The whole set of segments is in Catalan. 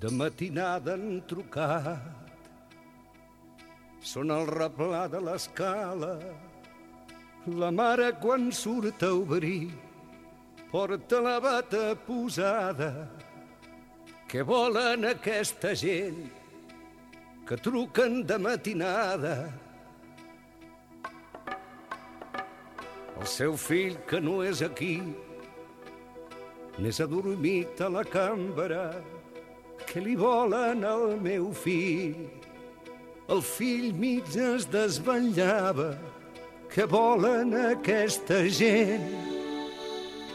De matinada han trucat. Són el replà de l'escala. La mare quan surt a obrir Porta la bata posada. Què volen aquesta gent Que truquen de matinada? El seu fill que no és aquí N'és adormit a la cambra que li volen al meu fill. El fill mig es desvetllava, que volen aquesta gent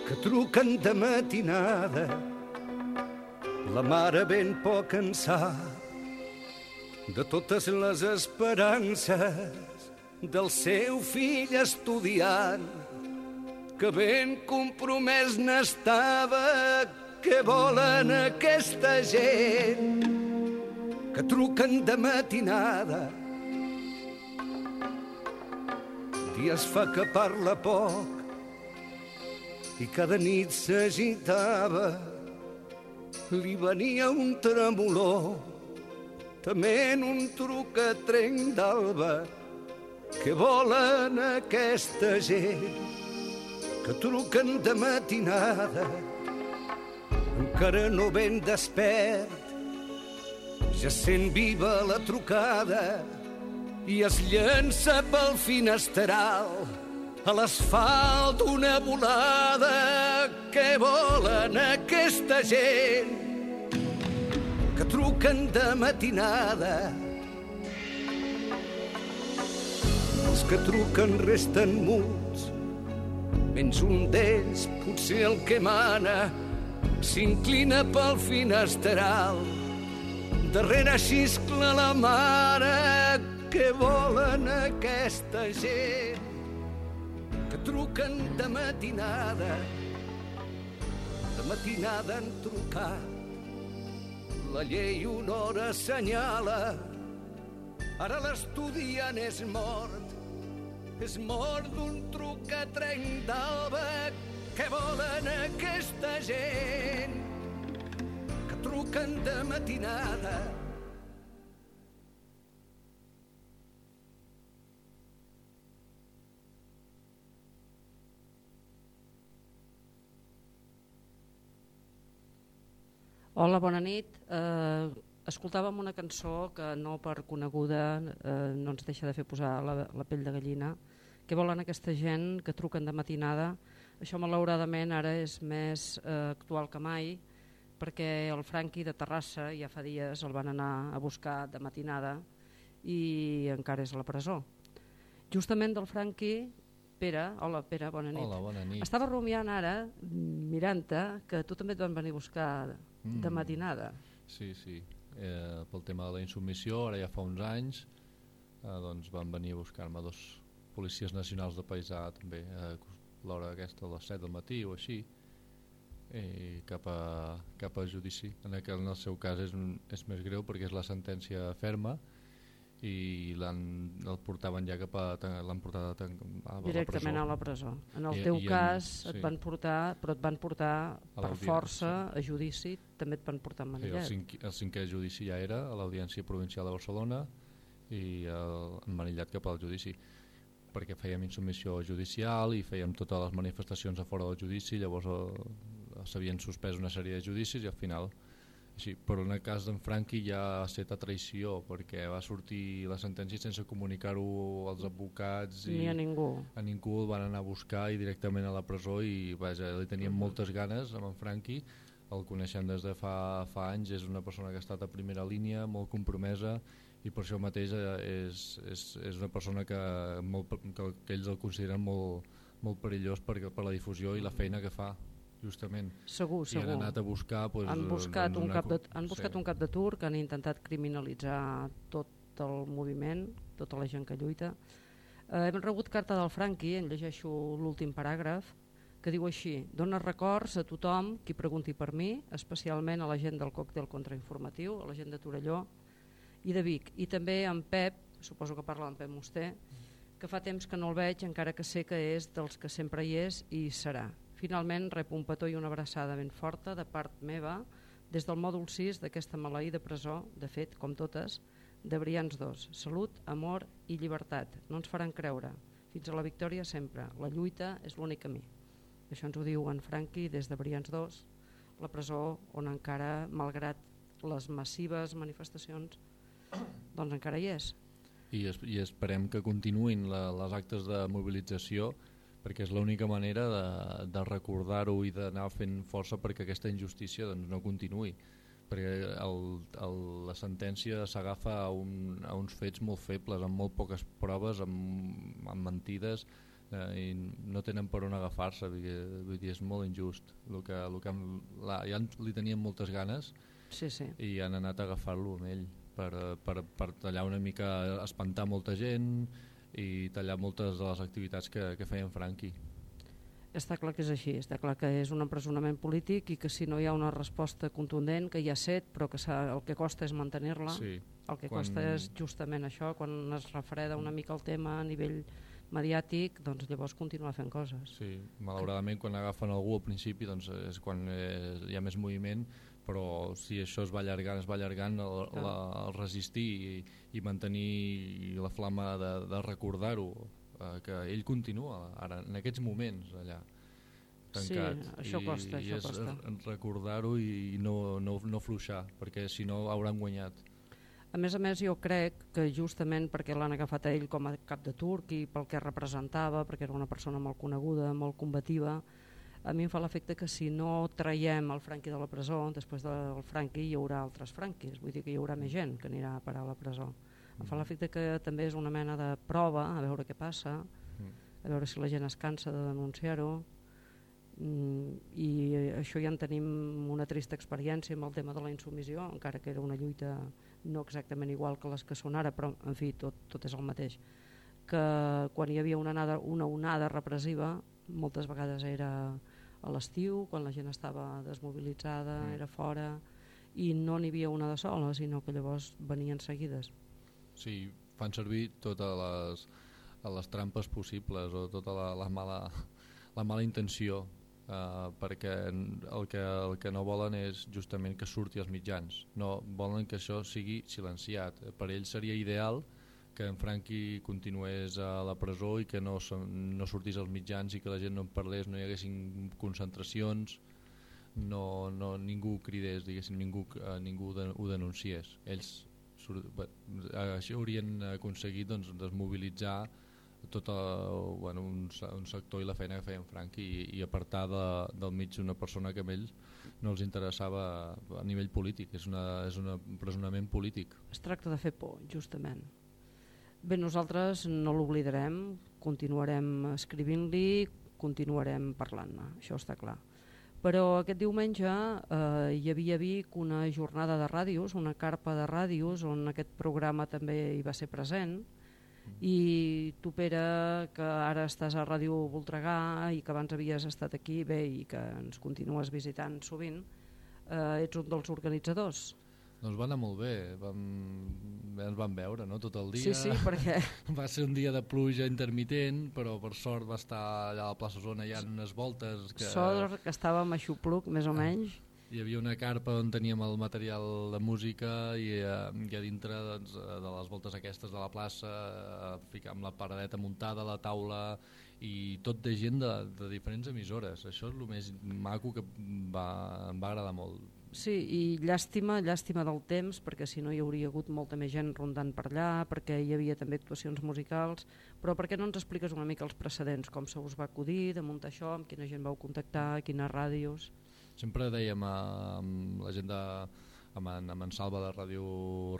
que truquen de matinada. La mare ben poc en sap de totes les esperances del seu fill estudiant que ben compromès n'estava què volen aquesta gent que truquen de matinada. Dies fa que parla poc i cada nit s'agitava. Li venia un tremolor, tement un truc a trenc d'alba. Què volen aquesta gent que truquen de matinada? Encara no ben despert. Ja sent viva la trucada i es llença pel finestral a l'asfalt una volada. Què volen aquesta gent que truquen de matinada? Els que truquen resten muts, menys un d'ells, potser el que mana, s'inclina pel finestral. Darrere xiscla la mare que volen aquesta gent que truquen de matinada. De matinada han trucat. La llei una hora assenyala. Ara l'estudiant és mort. És mort d'un truc a trenc d'alba què volen aquesta gent que truquen de matinada? Hola, bona nit. Eh, escoltàvem una cançó que no per coneguda eh, no ens deixa de fer posar la, la pell de gallina. Què volen aquesta gent que truquen de matinada? Això malauradament ara és més eh, actual que mai perquè el Franqui de Terrassa ja fa dies el van anar a buscar de matinada i encara és a la presó. Justament del Franqui, Pere, hola Pere, bona nit. Hola, bona nit. Estava rumiant ara, mirant-te, que tu també et van venir a buscar de Mm. matinada. Sí, sí. Eh, pel tema de la insubmissió, ara ja fa uns anys, eh, doncs van venir a buscar-me dos policies nacionals de paisà també a l'hora aquesta a les 7 del matí o així i cap a, cap a judici en el, en el seu cas és, un, és més greu perquè és la sentència ferma i l'han el portaven ja cap a l'han portat a, a, a Directament la a la presó. En el I- teu i en- cas et sí. van portar, però et van portar per força a judici, també et van portar en Sí, el, manillet. cinc, el cinquè judici ja era a l'Audiència Provincial de Barcelona i el, emmanillat cap al judici perquè fèiem insubmissió judicial i fèiem totes les manifestacions a fora del judici llavors eh, s'havien suspès una sèrie de judicis i al final Sí, però en el cas d'en Franqui ja ha estat a traïció perquè va sortir la sentència sense comunicar-ho als advocats i ni a ningú. A ningú el van anar a buscar i directament a la presó i vaja, li tenien -huh. moltes ganes amb en Franqui el coneixem des de fa, fa anys, és una persona que ha estat a primera línia, molt compromesa i per això mateix eh, és, és, és una persona que, molt, que, que ells el consideren molt, molt perillós per, per la difusió i la feina que fa justament. Segur, segur. I han anat a buscar... Pues, han buscat, doncs un, cap de, han buscat sí. un cap de turc, han intentat criminalitzar tot el moviment, tota la gent que lluita. Eh, hem rebut carta del Franqui, en llegeixo l'últim paràgraf, que diu així, dona records a tothom qui pregunti per mi, especialment a la gent del còctel contrainformatiu, a la gent de Torelló i de Vic, i també en Pep, suposo que parla en Pep Musté, que fa temps que no el veig, encara que sé que és dels que sempre hi és i hi serà. Finalment rep un petó i una abraçada ben forta de part meva des del mòdul 6 d'aquesta maleïda presó, de fet, com totes, de Brians 2. Salut, amor i llibertat. No ens faran creure. Fins a la victòria sempre. La lluita és l'únic camí. Això ens ho diu en Franqui des de Brians 2, la presó on encara, malgrat les massives manifestacions, doncs encara hi és. I, es, i esperem que continuïn la, les actes de mobilització perquè és l'única manera de, de recordar-ho i d'anar fent força perquè aquesta injustícia doncs, no continuï perquè el, el, la sentència s'agafa a, un, a uns fets molt febles, amb molt poques proves, amb, amb mentides, eh, i no tenen per on agafar-se, vull, dir, és molt injust. El que, el que la, ja li tenien moltes ganes sí, sí. i han anat a agafar-lo amb ell per, per, per tallar una mica, espantar molta gent, i tallar moltes de les activitats que, que feien Franqui. Està clar que és així, està clar que és un empresonament polític i que si no hi ha una resposta contundent, que hi ha set, però que el que costa és mantenir-la, sí. el que quan... costa és justament això, quan es refreda una mica el tema a nivell mediàtic, doncs llavors continuar fent coses. Sí, malauradament quan agafen algú al principi doncs és quan eh, hi ha més moviment, però si això es va allargant, es va allargant el, la, el resistir i, i mantenir la flama de, de recordar-ho eh, que ell continua ara en aquests moments allà tancat. Sí, això costa, i, això i és recordar-ho i no, no, no fluixar perquè si no hauran guanyat. A més a més jo crec que justament perquè l'han agafat a ell com a cap de turc i pel que representava, perquè era una persona molt coneguda, molt combativa, a mi em fa l'efecte que si no traiem el Franqui de la presó, després del Franqui hi haurà altres Franquis, vull dir que hi haurà més gent que anirà a parar a la presó. Em fa l'efecte que també és una mena de prova, a veure què passa, a veure si la gent es cansa de denunciar-ho, mm, i això ja en tenim una trista experiència amb el tema de la insumissió, encara que era una lluita no exactament igual que les que són ara, però en fi, tot, tot és el mateix. Que quan hi havia una onada, una onada repressiva moltes vegades era a l'estiu, quan la gent estava desmobilitzada, mm. era fora, i no n'hi havia una de sola, sinó que llavors venien seguides. Sí, fan servir totes les, les trampes possibles o tota la, la, mala, la mala intenció eh, perquè el que, el que no volen és justament que surti als mitjans no volen que això sigui silenciat per ells seria ideal que en Franqui continués a la presó i que no, no sortís als mitjans i que la gent no en parlés, no hi haguessin concentracions, no, no, ningú cridés, diguéssim, ningú, eh, ningú de, ho denunciés. Ells així haurien aconseguit doncs, desmobilitzar tot el, bueno, un, un sector i la feina que feien Franqui i, i apartar de, del mig una persona que a ells no els interessava a nivell polític, és, una, és un empresonament polític. Es tracta de fer por, justament. Bé, nosaltres no l'oblidarem, continuarem escrivint-li, continuarem parlant-ne, això està clar. Però aquest diumenge eh, hi havia a Vic una jornada de ràdios, una carpa de ràdios, on aquest programa també hi va ser present, i tu, Pere, que ara estàs a Ràdio Voltregà i que abans havies estat aquí bé i que ens continues visitant sovint, eh, ets un dels organitzadors. Doncs va anar molt bé, vam, ens vam veure no? tot el dia. Sí, sí, perquè... Va ser un dia de pluja intermitent, però per sort va estar allà a la plaça Zona, hi ha unes voltes... Que... Sort que estàvem a Xupluc, més o menys. Hi havia una carpa on teníem el material de música i, eh, i a dintre doncs, de les voltes aquestes de la plaça, eh, amb la paradeta muntada, la taula i tot de gent de, de diferents emissores. Això és el més maco que va, em va agradar molt Sí, i llàstima, llàstima del temps, perquè si no hi hauria hagut molta més gent rondant per allà, perquè hi havia també actuacions musicals, però per què no ens expliques una mica els precedents, com se us va acudir de muntar això, amb quina gent vau contactar, quines ràdios... Sempre dèiem a, amb la gent de amb en, amb en Salva de Ràdio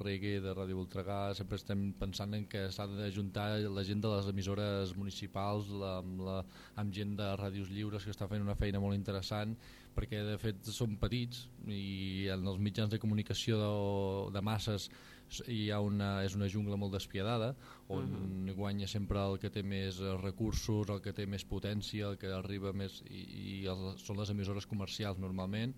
Reggae, de Ràdio Ultragà, sempre estem pensant en que s'ha d'ajuntar la gent de les emissores municipals la, amb, la, amb gent de ràdios lliures que està fent una feina molt interessant perquè de fet són petits i en els mitjans de comunicació de, de masses hi ha una, és una jungla molt despiadada on uh -huh. guanya sempre el que té més recursos, el que té més potència, el que arriba més i, i els, són les emissores comercials normalment.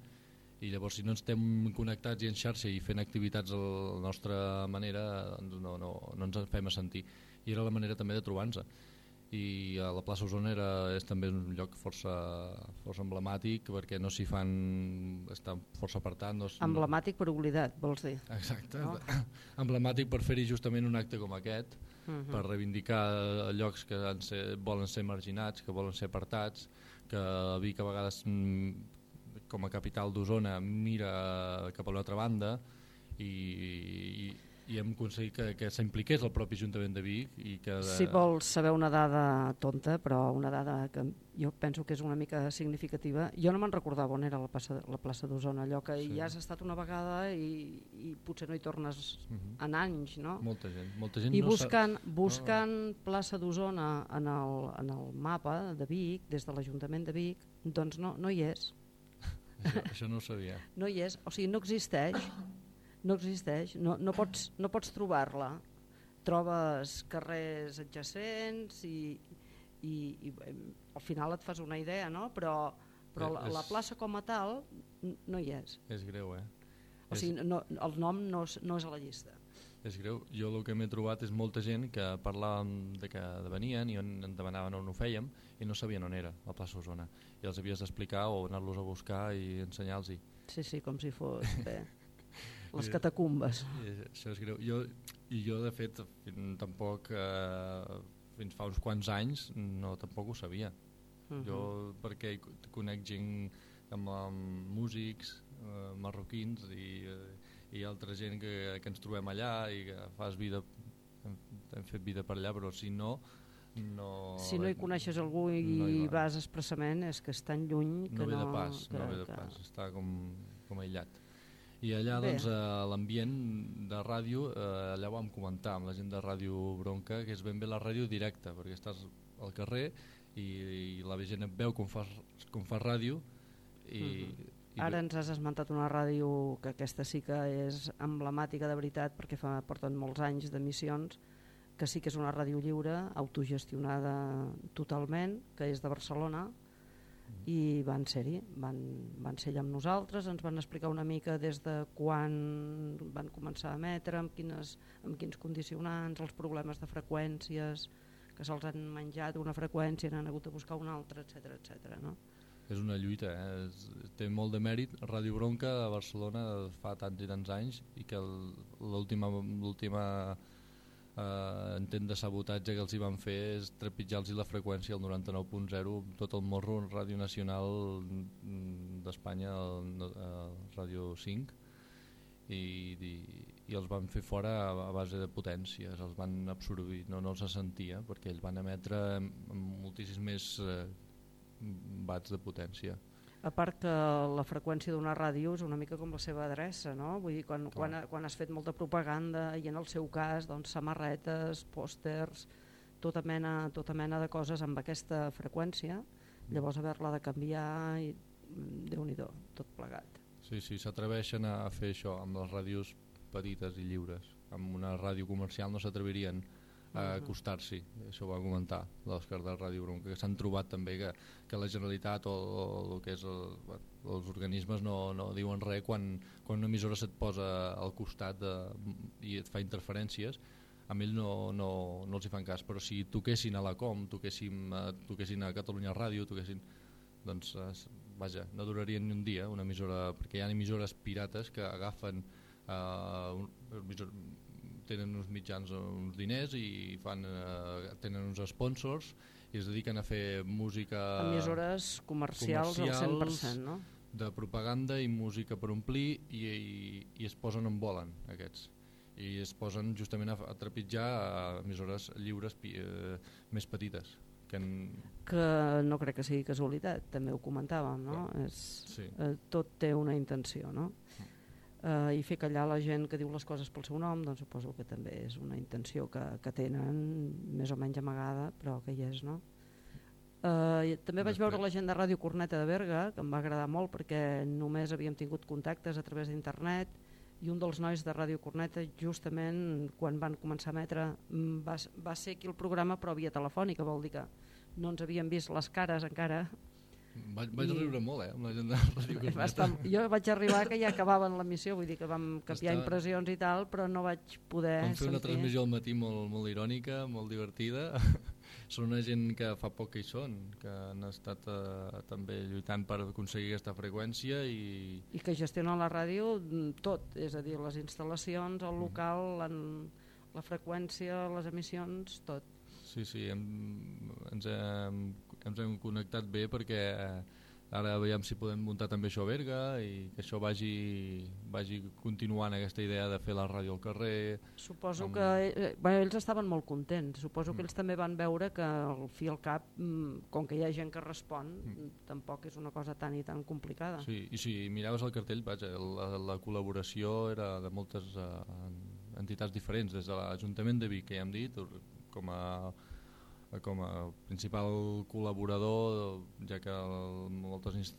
I llavors si no estem connectats i en xarxa i fent activitats a la nostra manera doncs no, no, no ens fem a sentir. I era la manera també de trobar-nos i a la plaça Osona era, és també un lloc força, força emblemàtic perquè no s'hi fan, està força apartat no, emblemàtic per oblidat vols dir exacte, no? emblemàtic per fer-hi justament un acte com aquest uh mhm. -huh. per reivindicar llocs que ser, volen ser marginats que volen ser apartats que a Vic a vegades mm, com a capital d'Osona mira cap a l'altra banda i, i, i hem aconseguit que, que s'impliqués el propi Ajuntament de Vic i que de... Si vols saber una dada tonta però una dada que jo penso que és una mica significativa jo no me'n recordava on era la plaça, la plaça d'Osona allò que sí. ja has estat una vegada i, i potser no hi tornes uh mhm. -huh. en anys no? molta gent, molta gent i no buscant, buscant no. plaça d'Osona en, el, en el mapa de Vic des de l'Ajuntament de Vic doncs no, no hi és això, això no ho sabia. No hi és, o sigui, no existeix, no existeix, no, no pots, no pots trobar-la. Trobes carrers adjacents i, i, i al final et fas una idea, no? però, però la, la plaça com a tal no hi és. És greu, eh? O sigui, no, el nom no és, no és a la llista. És greu. Jo el que m'he trobat és molta gent que parlàvem de que venien i on en demanaven on ho fèiem i no sabien on era, la plaça Osona. I els havies d'explicar o anar-los a buscar i ensenyar-los-hi. Sí, sí, com si fos bé. les catacumbes. I, això és greu. Jo, I jo, de fet, tampoc, eh, fins fa uns quants anys, no, tampoc ho sabia. Uh -huh. Jo, perquè conec gent amb, amb músics eh, marroquins i... Eh, i altra gent que, que ens trobem allà i que fas vida hem, hem fet vida per allà però si no no, si no hi coneixes algú i no hi va. vas expressament és que és tan lluny que no ve de pas, que, no ve de que... pas està com, com aïllat i allà doncs, l'ambient de ràdio eh, allà ho vam comentar amb la gent de Ràdio Bronca que és ben bé la ràdio directa perquè estàs al carrer i, i la gent et veu com fas, com fas ràdio i, uh mhm. -huh. Ara ens has esmentat una ràdio que aquesta sí que és emblemàtica de veritat perquè fa, porten molts anys d'emissions que sí que és una ràdio lliure, autogestionada totalment, que és de Barcelona i van ser-hi, van, van ser allà amb nosaltres, ens van explicar una mica des de quan van començar a emetre, amb, quines, amb quins condicionants, els problemes de freqüències, que se'ls han menjat una freqüència i han hagut de buscar una altra, etc etc. no? és una lluita, eh? és, té molt de mèrit. Ràdio Bronca a Barcelona fa tants i tants anys i que l'última eh, intent de sabotatge que els hi van fer és trepitjar-los la freqüència al 99.0 tot el morro en Ràdio Nacional d'Espanya, Ràdio 5 i, i, i els van fer fora a, a base de potències, els van absorbir, no, no els sentia perquè ells van emetre moltíssims més eh, watts de potència. A part que la freqüència d'una ràdio és una mica com la seva adreça, no? Vull dir, quan, quan, quan has fet molta propaganda i en el seu cas doncs, samarretes, pòsters, tota mena, tota mena de coses amb aquesta freqüència, llavors haver-la de canviar i mm, déu nhi tot plegat. Sí, sí, s'atreveixen a fer això amb les ràdios petites i lliures. Amb una ràdio comercial no s'atrevirien a acostar-s'hi, això ho va comentar l'Òscar de Ràdio Bronca, que s'han trobat també que, que la Generalitat o, o el que és el, els organismes no, no diuen res quan, quan una emissora se't posa al costat de, i et fa interferències. Amb ell no, no, no els hi fan cas però si toquessin a la Com toquessin, toquessin a Catalunya Ràdio toquessin, doncs vaja, no durarien ni un dia una emissora, perquè hi ha emissores pirates que agafen uh, un, tenen uns mitjans, uns diners i fan, eh, tenen uns sponsors i es dediquen a fer música... Emissores comercials, comercials al 100%, no? de propaganda i música per omplir i, i, i es posen en volen aquests i es posen justament a, a trepitjar a emissores lliures pi, eh, més petites que, en... que no crec que sigui casualitat, també ho comentàvem, no? És, sí. eh, tot té una intenció, no? Eh, I fer callar la gent que diu les coses pel seu nom, doncs suposo que també és una intenció que, que tenen més o menys amagada, però que hi és, no? Eh, també vaig veure la gent de Ràdio Corneta de Berga, que em va agradar molt perquè només havíem tingut contactes a través d'internet i un dels nois de Ràdio Corneta justament quan van començar a emetre mm, va, va ser aquí el programa però via telefònica, vol dir que no ens havíem vist les cares encara vaig, vaig I... riure molt, eh, amb la gent de Ràdio. Estar, jo vaig arribar que ja acabaven l'emissió, vull dir que vam canviar Està... impressions i tal, però no vaig poder Vam fer sentir. una transmissió al matí molt, molt irònica, molt divertida. són una gent que fa poc que hi són, que han estat eh, també lluitant per aconseguir aquesta freqüència i... I que gestionen la ràdio mm, tot, és a dir, les instal·lacions, el local, en, la freqüència, les emissions, tot. Sí, sí, hem, ens, hem, ens hem connectat bé perquè ara veiem si podem muntar també això a Berga i que això vagi, vagi continuant aquesta idea de fer la ràdio al carrer. Suposo amb... que eh, bueno, ells estaven molt contents, suposo mm. que ells també van veure que al fi al cap, mm, com que hi ha gent que respon, mm. tampoc és una cosa tan i tan complicada. Sí, i si miraves el cartell, vaja, la, la col·laboració era de moltes uh, entitats diferents, des de l'Ajuntament de Vic, que ja hem dit, com a com a principal col·laborador ja que moltes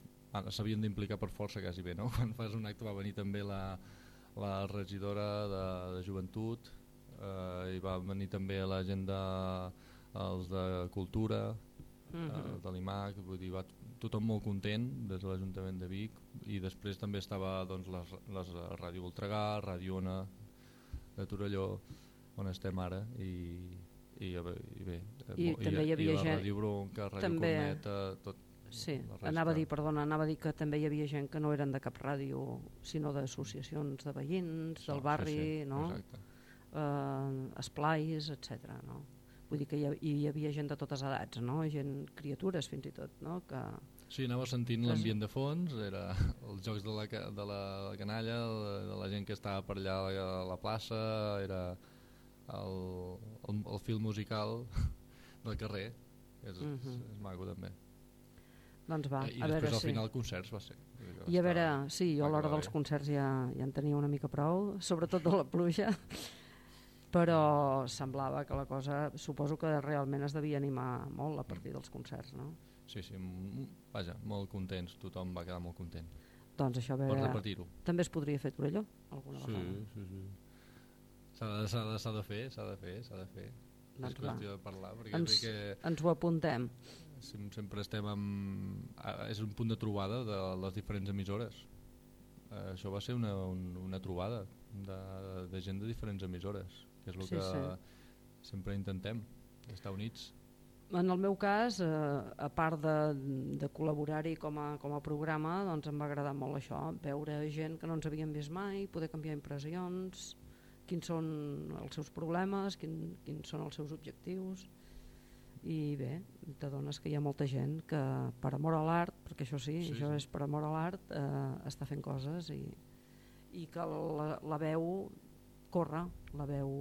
s'havien d'implicar per força quasi bé no? quan fas un acte va venir també la, la regidora de, de joventut eh, i va venir també la gent de, els de cultura -huh. eh, de l'IMAC vull dir, va tothom molt content des de l'Ajuntament de Vic i després també estava doncs, les, les Ràdio Voltregà, Ràdio Ona de Torelló on estem ara i, i, i bé eh, i, i també hi havia i la Ràdio Bronca, Ràdio també, Corneta tot sí, anava a dir, perdona, anava a dir que també hi havia gent que no eren de cap ràdio sinó d'associacions de veïns del barri, sí, sí, no? Uh, esplais, etc. No? vull dir que hi, hi havia gent de totes edats no? gent, criatures fins i tot no? que Sí, anava sentint l'ambient de fons, era els jocs de la, de la canalla, de la gent que estava per allà a la plaça, era el, el, el fil musical del carrer. És, uh -huh. és, és maco també. Doncs va, i a després veure, al sí. final concerts va ser. I a veure, sí, jo a l'hora dels concerts ja, ja en tenia una mica prou sobretot de la pluja però semblava que la cosa suposo que realment es devia animar molt a partir dels concerts no? sí, sí, vaja, molt contents tothom va quedar molt content. Doncs això a veure, també es podria fer Torelló alguna sí, vegada. sí, sí S'ha de, de, de fer, s'ha de fer, s'ha de fer. Doncs és qüestió de parlar, perquè ens, que ens ho apuntem. Sempre estem amb... És un punt de trobada de les diferents emissores. Eh, això va ser una, un, una trobada de, de gent de diferents emissores, que és el sí, que sí. sempre intentem, estar units. En el meu cas, eh, a part de, de col·laborar-hi com, a, com a programa, doncs em va agradar molt això, veure gent que no ens havíem vist mai, poder canviar impressions, quins són els seus problemes, quin, quins són els seus objectius i bé, t'adones que hi ha molta gent que per amor a l'art, perquè això sí, sí això sí. és per amor a l'art, eh, està fent coses i, i que la, la veu corre, la veu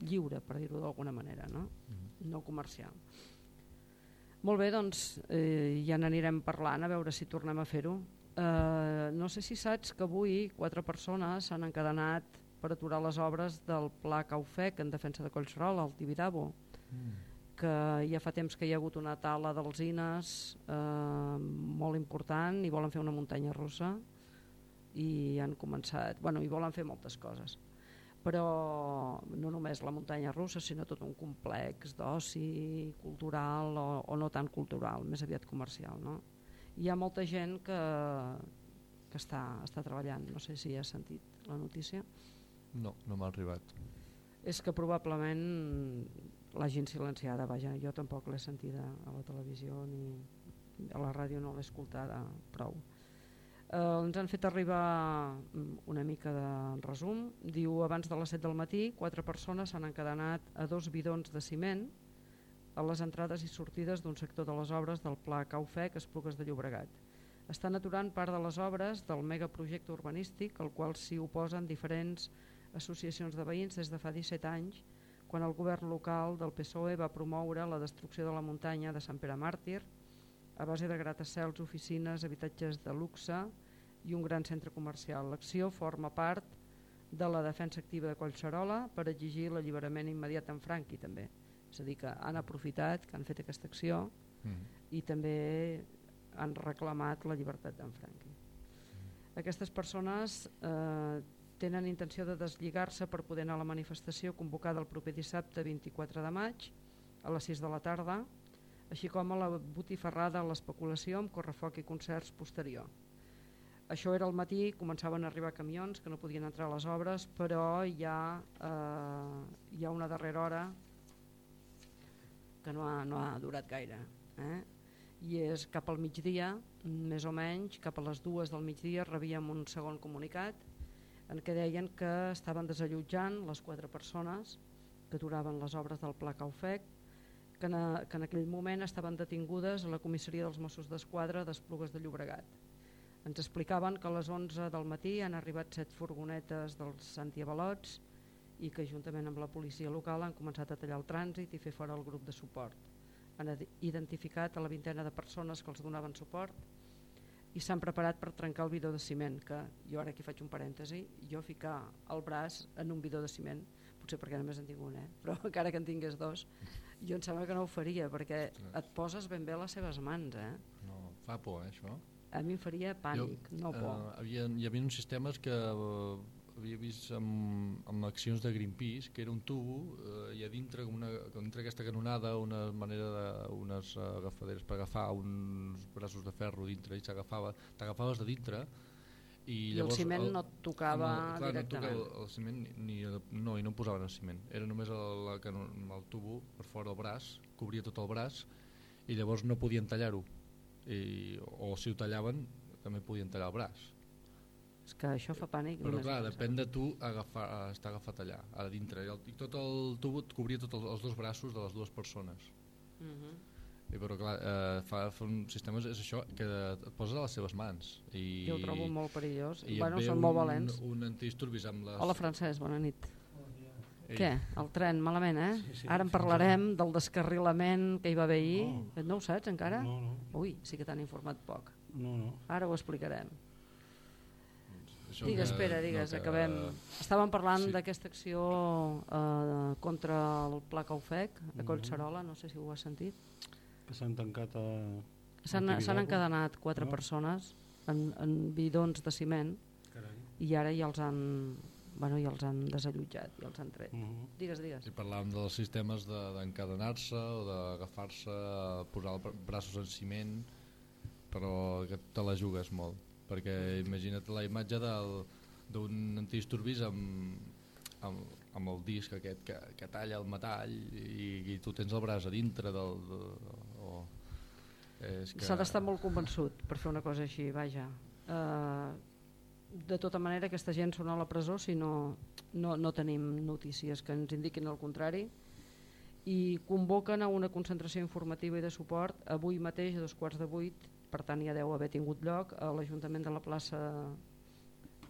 lliure, per dir-ho d'alguna manera, no? Mm -hmm. no comercial. Molt bé, doncs eh, ja n'anirem parlant a veure si tornem a fer-ho. Eh, no sé si saps que avui quatre persones s'han encadenat per aturar les obres del Pla Caufec en defensa de Collserola, al Tibidabo, mm. que ja fa temps que hi ha hagut una tala d'alzines eh, molt important i volen fer una muntanya russa i han començat, bueno, i volen fer moltes coses però no només la muntanya russa sinó tot un complex d'oci cultural o, o no tan cultural més aviat comercial no? hi ha molta gent que, que està, està treballant no sé si has sentit la notícia no, no m'ha arribat. És que probablement l'hagin silenciada, vaja, jo tampoc l'he sentida a la televisió ni a la ràdio no l'he escoltada prou. Eh, ens han fet arribar una mica de resum. Diu, abans de les 7 del matí, quatre persones s'han encadenat a dos bidons de ciment a les entrades i sortides d'un sector de les obres del Pla Caufec, Esplugues de Llobregat. estan aturant part de les obres del megaprojecte urbanístic al qual s'hi oposen diferents associacions de veïns des de fa 17 anys quan el govern local del PSOE va promoure la destrucció de la muntanya de Sant Pere Màrtir a base de gratacels, oficines, habitatges de luxe i un gran centre comercial. L'acció forma part de la defensa activa de Collserola per exigir l'alliberament immediat en Franqui també. És a dir, que han aprofitat, que han fet aquesta acció Mm. i també han reclamat la llibertat d'en Franqui. Aquestes persones eh, tenen intenció de deslligar-se per poder anar a la manifestació convocada el proper dissabte 24 de maig a les 6 de la tarda, així com a la botifarrada a l'especulació amb correfoc i concerts posterior. Això era al matí, començaven a arribar camions que no podien entrar a les obres, però hi ha, eh, hi ha una darrera hora que no ha, no ha durat gaire. Eh? I és cap al migdia, més o menys, cap a les dues del migdia rebíem un segon comunicat en què deien que estaven desallotjant les quatre persones que duraven les obres del Pla Caufec, que que en aquell moment estaven detingudes a la comissaria dels Mossos d'Esquadra d'Esplugues de Llobregat. Ens explicaven que a les 11 del matí han arribat set furgonetes dels antiavalots i que juntament amb la policia local han començat a tallar el trànsit i fer fora el grup de suport. Han id- identificat a la vintena de persones que els donaven suport i s'han preparat per trencar el bidó de ciment, que jo ara aquí faig un parèntesi, jo ficar el braç en un bidó de ciment, potser perquè només en tinc un, eh? però encara que en tingués dos, jo em sembla que no ho faria, perquè et poses ben bé a les seves mans, eh? No, fa por, eh, això. A mi em faria pànic, no por. Eh, havia, hi havia uns sistemes que eh, havia vist amb, amb accions de Greenpeace, que era un tubo eh, i a dintre, una, dintre aquesta canonada, una manera de, unes agafaderes per agafar uns braços de ferro dintre i s'agafava, t'agafaves de dintre i, I el llavors ciment no et tocava no, clar, directament. No, tocava el, el ciment ni, no, i no em posaven el ciment. Era només el, la, el tubo per fora del braç, cobria tot el braç i llavors no podien tallar-ho. O si ho tallaven també podien tallar el braç. És que això fa pànic. Però clar, depèn de tu agafar, estar agafat allà, a dintre. I, el, i tot el tubo et cobria tots els, els dos braços de les dues persones. Mhm. I, però clar, eh, fa, fa un sistema és això, que et poses a les seves mans. I, Jo ho trobo molt perillós. i et Bueno, són un, molt valents. un antidisturbis amb les... Hola Francesc, bona nit. Ei, Què? El tren, malament, eh? Sí, sí, Ara en sí, parlarem del descarrilament que hi va haver ahir. Oh. No ho saps encara? No, no, Ui, sí que t'han informat poc. no, no. Ara ho explicarem. Això Digues, que- espera, digues, no, que- acabem. Estàvem parlant Sí. d'aquesta acció eh, contra el Pla Caufec a Mhm. Collserola, no sé si ho has sentit. Que s'han tancat a... S'han encadenat quatre No. persones en, en bidons de ciment Carai. i ara ja els han, bueno, ja els han desallotjat, ja els han tret. Uh -huh. Digues, digues. Si parlàvem dels sistemes de- d'encadenar-se o d'agafar-se, posar braços en ciment, però que te la jugues molt. Perquè imagina't la imatge d'un antidisturbis amb, amb, amb el disc aquest que, que talla el metall i, i tu tens el braç a dintre del... De, o, que... S'ha d'estar molt convençut per fer una cosa així, vaja. Uh, de tota manera, aquesta gent són a la presó si no, no, no tenim notícies que ens indiquin el contrari i convoquen a una concentració informativa i de suport avui mateix a dos quarts de vuit, per tant ja deu haver tingut lloc a l'Ajuntament de la plaça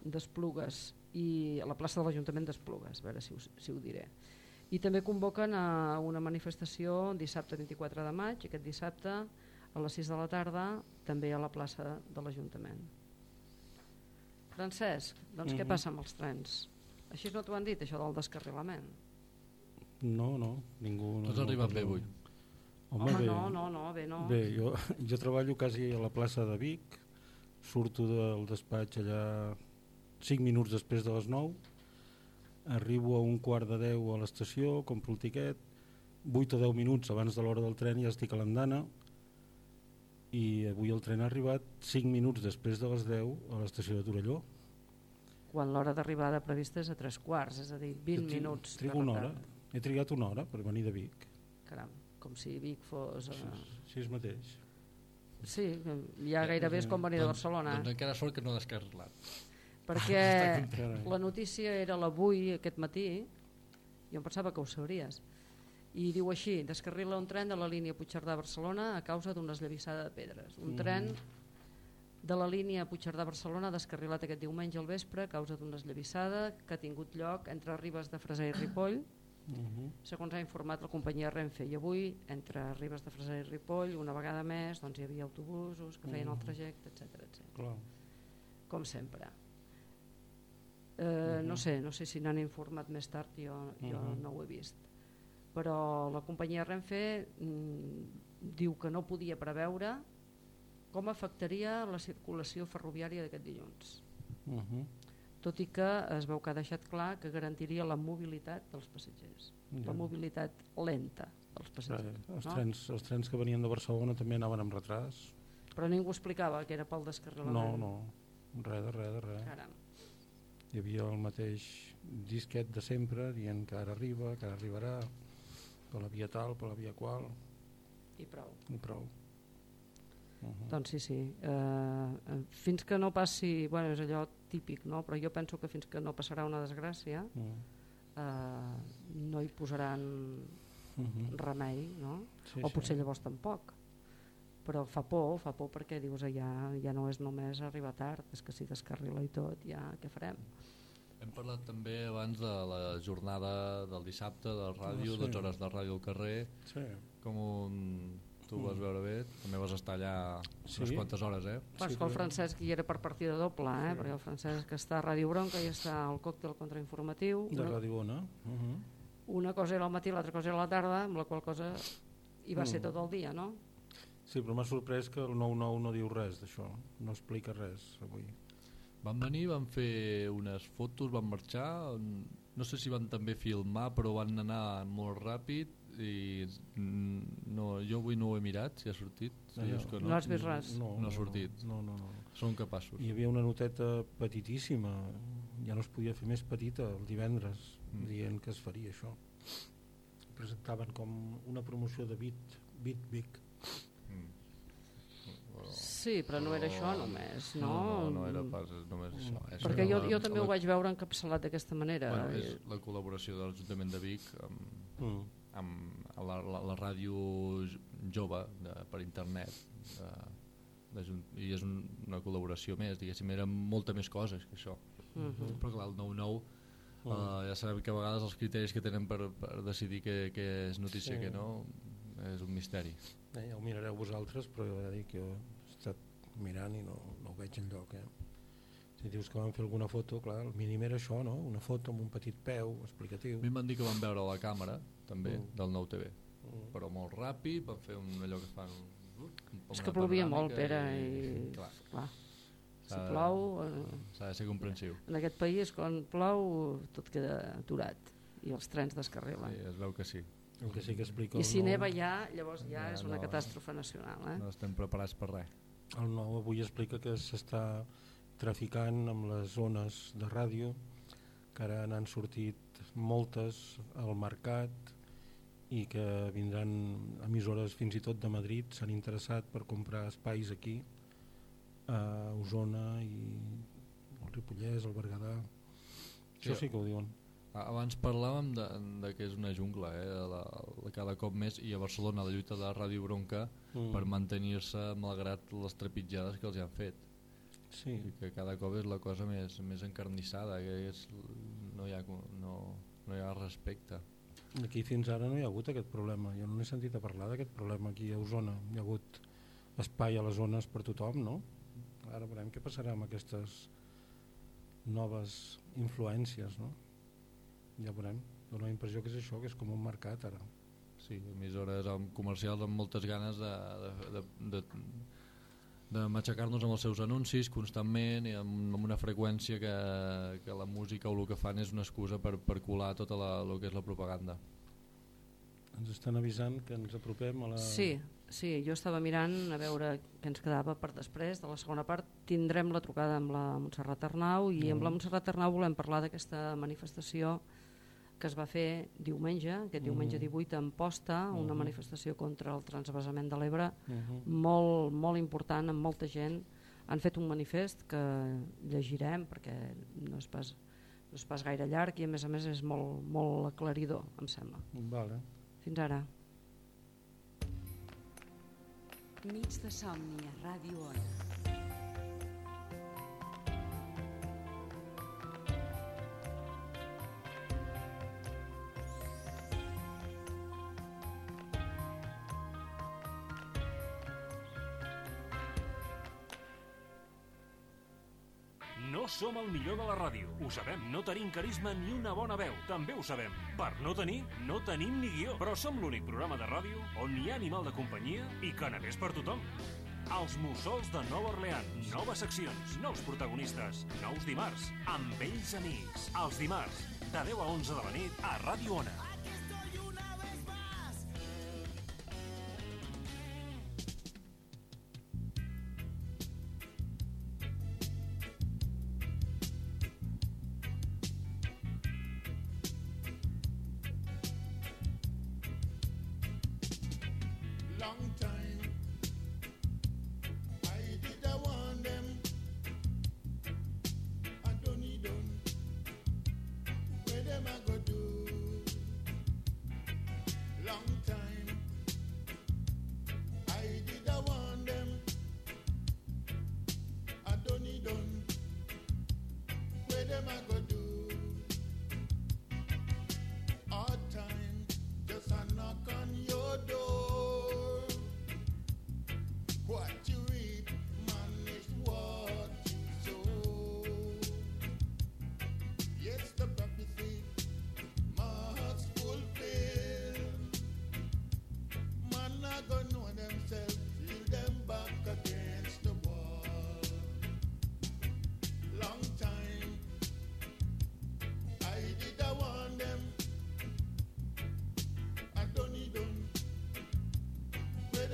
d'Esplugues i a la plaça de l'Ajuntament d'Esplugues, a veure si, us, si ho diré. I també convoquen a una manifestació dissabte 24 de maig, aquest dissabte, a les 6 de la tarda, també a la plaça de l'Ajuntament. Francesc, doncs què Mhm. passa amb els trens? Així no t'ho han dit, això del descarrilament? No, no, ningú... Tots no, arriben no, bé avui. Home, Home, bé, no, no, no, bé no. Bé, jo, jo treballo quasi a la plaça de Vic, surto del despatx allà 5 minuts després de les 9, arribo a un quart de 10 a l'estació, compro el tiquet, 8 o 10 minuts abans de l'hora del tren ja estic a l'andana i avui el tren ha arribat 5 minuts després de les 10 a l'estació de Torelló. Quan l'hora d'arribada prevista és a tres quarts, és a dir, 20 Jo tri- minuts Trigo de una hora, he trigat una hora per venir de Vic, Caram, com si Vic fos... Eh... així és mateix. Sí, ja gairebé és com venir de Barcelona, Doncs encara sort que no ha descarrilat. perquè la notícia era l'avui, aquest matí, jo em pensava que ho sabries, i diu així, descarrila un tren de la línia Puigcerdà-Barcelona a causa d'una esllavissada de pedres. Un Mhm. tren de la línia Puigcerdà-Barcelona ha descarrilat aquest diumenge al vespre a causa d'una esllavissada que ha tingut lloc entre Ribes de Freser i Ripoll, Uh -huh. segons ha informat la companyia Renfe. I avui, entre Ribes de Freser i Ripoll, una vegada més, doncs, hi havia autobusos que feien el trajecte, etc etc. Com sempre. Eh, No sé, no sé si n'han informat més tard, jo, jo Mhm. no ho he vist. Però la companyia Renfe mm, diu que no podia preveure com afectaria la circulació ferroviària d'aquest dilluns. Uh -huh. Tot i que es veu que ha deixat clar que garantiria la mobilitat dels passatgers. La Ja. mobilitat lenta dels passatgers. Els, no? trens, els trens que venien de Barcelona també anaven amb retras. Però ningú explicava que era pel descarrilament. No, no, res de res de res. Caram. Hi havia el mateix disquet de sempre dient que ara arriba, que ara arribarà, per la via tal, per la via qual, I prou. i prou. Uh -huh. Doncs sí, sí. Eh, eh, fins que no passi... Bueno, és allò típic, no? Però jo penso que fins que no passarà una desgràcia Uh eh, no hi posaran -huh. remei, no? Sí, o potser sí. llavors tampoc. Però fa por, fa por perquè dius eh, ja, ja no és només arribar tard, és que si descarrila i tot, ja què farem? Hem parlat també abans de la jornada del dissabte de ràdio, Ah, sí. 12 hores de ràdio al carrer, Sí. com un... tu ho vas veure bé, també vas estar allà Sí. unes quantes hores, eh? Bueno, és que el però- Francesc hi era per partida doble, eh? perquè el Francesc està a Ràdio Bronca i està al còctel contrainformatiu. De Una, Ràdio Ona. Uh -huh. una cosa era al matí, l'altra cosa era a la tarda, amb la qual cosa hi va Mm. ser tot el dia, no? Sí, però m'ha sorprès que el 9-9 no diu res d'això, no explica res avui. Van venir, van fer unes fotos, van marxar, no sé si van també filmar, però van anar molt ràpid i mm, no, jo avui no ho he mirat, si ha sortit. Ah, dius que No has vist res? No, No ha sortit. No, no, no. Són capaços. Hi havia una noteta petitíssima, ja no es podia fer més petita el divendres, Mm. mm. dient que es faria això. Presentaven com una promoció de Bit, Bit Big. Mm. Però- Sí, però no era això només, no? No, no, no era pas només això. És Perquè jo, jo també la- ho vaig veure encapçalat d'aquesta manera. Bueno, és la col·laboració de l'Ajuntament de Vic amb, Mm. Amb la, la, la ràdio jove de, per internet de, de, Jun- i és un, una col·laboració més, diguéssim, eren molta més coses que això. mhm. Però clar, el 9-9 Mm. uh, ja sabem que a vegades els criteris que tenen per, per decidir què, què és notícia Sí. què no és un misteri. Eh, ja ho mirareu vosaltres, però jo he dit que jo he estat mirant i no, no ho veig enlloc. Eh? Si dius que van fer alguna foto, clar, el mínim era això, no? Una foto amb un petit peu explicatiu. A mi em van dir que van veure la càmera també Mm. del nou TV Mm. però molt ràpid, van fer un, allò que fan un, com És que plovia molt, Pere, i... clar, Clar, si plou... Eh, s'ha de ser comprensiu en aquest país, quan plou, tot queda aturat i els trens descarrilen. sí, es veu que sí El que sí que explica I si nou- neva ja, llavors ja, Ja és una no. catàstrofe nacional. Eh? no estem preparats per res El nou avui explica que s'està traficant amb les zones de ràdio, que ara n'han sortit moltes al mercat i que vindran emissores fins i tot de Madrid, s'han interessat per comprar espais aquí, a Osona i el Ripollès, el Berguedà. Això Sí. que ho diuen. Abans parlàvem de, de que és una jungla eh? la, la, cada cop més i a Barcelona la lluita de la Ràdio Bronca Mm. per mantenir-se malgrat les trepitjades que els han fet Sí, i que cada cop és la cosa més, més encarnissada que és, no, hi ha, no, no hi ha respecte Aquí fins ara no hi ha hagut aquest problema. Jo no n'he sentit a parlar d'aquest problema aquí a Osona. Hi ha hagut espai a les zones per tothom, no? Ara veurem què passarà amb aquestes noves influències, no? Ja veurem. Dóna la impressió que és això, que és com un mercat ara. Sí, emissores amb comercials amb moltes ganes de, de, de, de, de matxacar-nos amb els seus anuncis constantment i amb, amb una freqüència que, que la música o el que fan és una excusa per, per colar tota la, el que és la propaganda. Ens estan avisant que ens apropem a la... Sí, sí, jo estava mirant a veure què ens quedava per després. De la segona part tindrem la trucada amb la Montserrat Arnau i amb la Montserrat Arnau volem parlar d'aquesta manifestació que es va fer diumenge, aquest diumenge 18 a Amposta, una manifestació contra el transvasament de l'Ebre, Uh -huh. molt, molt important, amb molta gent. Han fet un manifest que llegirem perquè no és pas, no és pas gaire llarg i a més a més és molt, molt aclaridor, em sembla. Vale. Fins ara. Nits de somni a Ràdio Ona. Som el millor de la ràdio. Ho sabem. No tenim carisma ni una bona veu. També ho sabem. Per no tenir, no tenim ni guió. Però som l'únic programa de ràdio on hi ha animal de companyia i canapés per tothom. Els mussols de Nova Orleans. Noves seccions, nous protagonistes, nous dimarts, amb vells amics. Els dimarts, de 10 a 11 de la nit, a Ràdio Ona.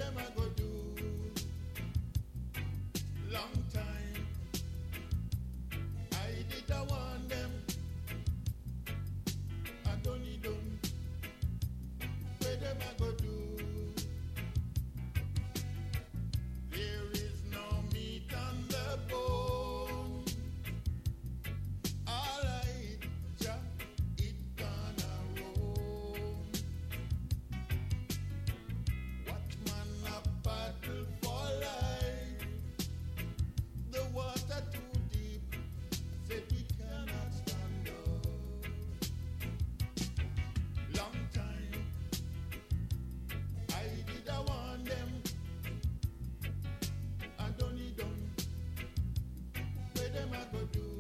am I going ma go do.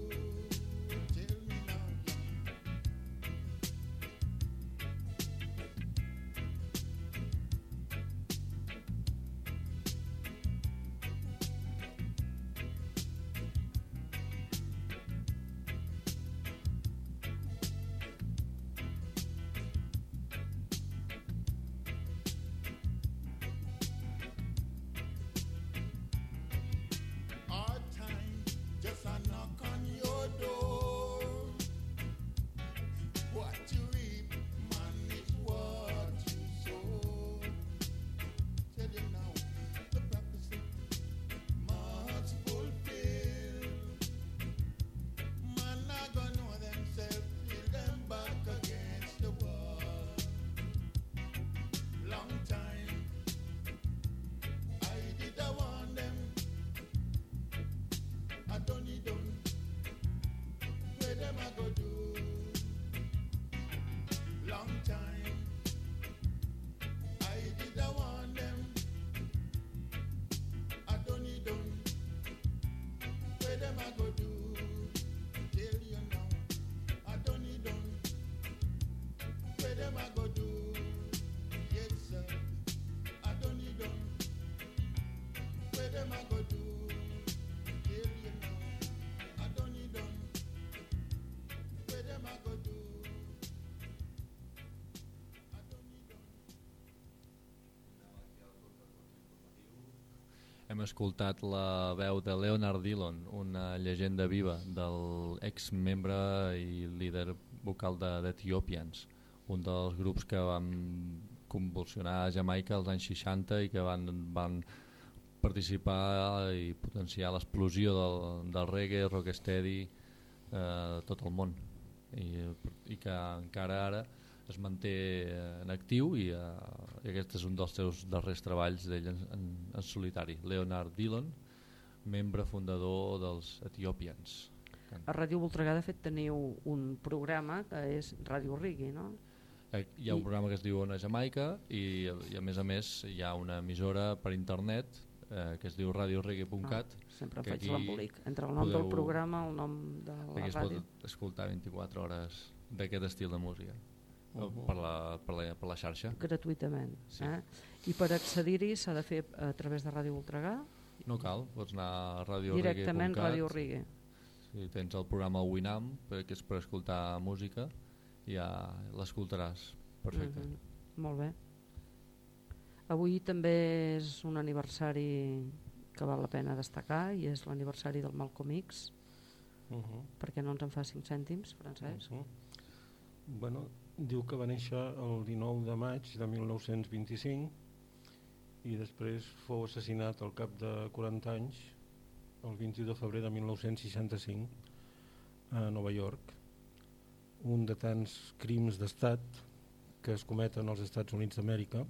Hem escoltat la veu de Leonard Dillon, una llegenda viva del ex-membre i líder vocal de The Ethiopians, un dels grups que van convulsionar a Jamaica als anys 60 i que van, van participar i potenciar l'explosió del, del reggae, rocksteady, eh, tot el món. I, i que encara ara es manté en actiu i, eh, i aquest és un dels seus darrers treballs d'ell en, en, en solitari Leonard Dillon membre fundador dels Ethiopians A Ràdio Voltregà, de fet, teniu un programa que és Ràdio Rigui, no? Eh, hi ha un I- programa que es diu Ona Jamaica i, i a més a més hi ha una emissora per internet eh, que es diu radioreggae.cat Ah, sempre faig l'embolic. Entre el nom del podeu- programa, el nom de la Aquí es ràdio. pot escoltar 24 hores d'aquest estil de música uh Mhm. per, la, per, la, per la xarxa. gratuïtament. Sí. Eh? I per accedir-hi s'ha de fer a través de Ràdio Voltregà, No cal, pots anar a Radio directament Ràdio Rigue. Si tens el programa Winamp, eh, que és per escoltar música, ja l'escoltaràs perfecte. Mhm. Molt bé. Avui també és un aniversari que val la pena destacar i és l'aniversari del Malcolm X, Uh -huh. perquè no ens en fa 5 cèntims, Francesc. Uh -huh. bueno, diu que va néixer el 19 de maig de 1925 i després fou assassinat al cap de 40 anys el 21 de febrer de 1965 a Nova York. Un de tants crims d'estat que es cometen als Estats Units d'Amèrica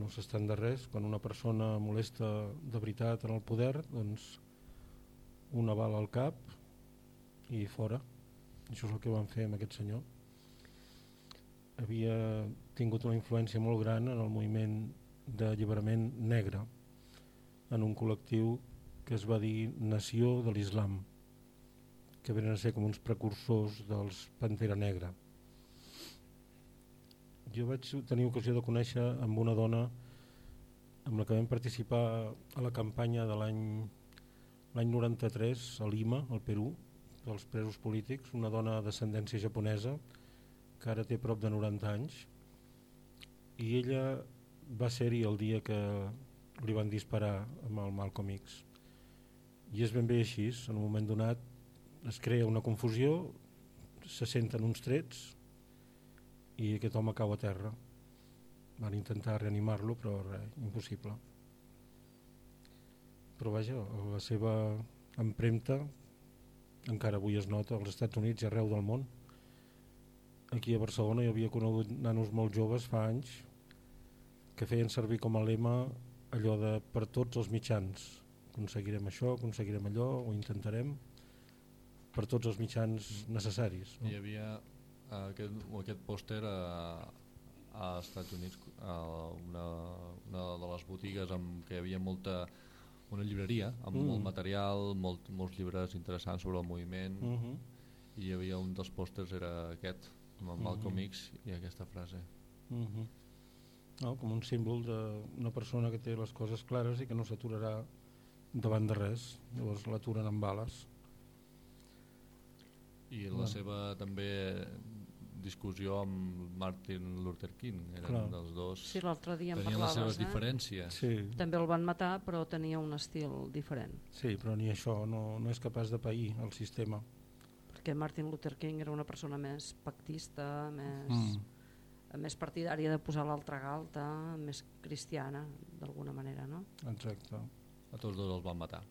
no s'estan de res. Quan una persona molesta de veritat en el poder doncs una bala al cap i fora. Això és el que van fer amb aquest senyor havia tingut una influència molt gran en el moviment d'alliberament negre en un col·lectiu que es va dir Nació de l'Islam que venen a ser com uns precursors dels Pantera Negra. Jo vaig tenir ocasió de conèixer amb una dona amb la que vam participar a la campanya de l'any l'any 93 a Lima, al Perú dels presos polítics, una dona d'ascendència japonesa que ara té prop de 90 anys i ella va ser-hi el dia que li van disparar amb el Malcolm X. I és ben bé així en un moment donat es crea una confusió se senten uns trets i aquest home cau a terra. Van intentar reanimar-lo però res, impossible. Però vaja, la seva empremta encara avui es nota als Estats Units i arreu del món aquí a Barcelona hi havia conegut nanos molt joves fa anys que feien servir com a lema allò de per tots els mitjans aconseguirem això, aconseguirem allò ho intentarem per tots els mitjans necessaris no? Hi havia eh, aquest, aquest pòster a, a Estats Units, a una, una de les botigues amb què hi havia molta una llibreria amb Mm. molt material, molt, molts llibres interessants sobre el moviment uh -huh. i hi havia un dels pòsters era aquest, amb el Malcolm Mhm. X i aquesta frase. Uh -huh. no, com un símbol d'una persona que té les coses clares i que no s'aturarà davant de res llavors l'aturen amb bales I la seva també discussió amb Martin Luther King, eren Clar. dels dos, Sí, l'altre dia en tenien les seves parlaves, eh? diferències. sí, També el van matar, però tenia un estil diferent. sí, però ni això no, no és capaç de pair el sistema Perquè Martin Luther King era una persona més pactista, més, mm. més partidària de posar l'altra galta, més cristiana, d'alguna manera, no? exacte A tots dos els van matar.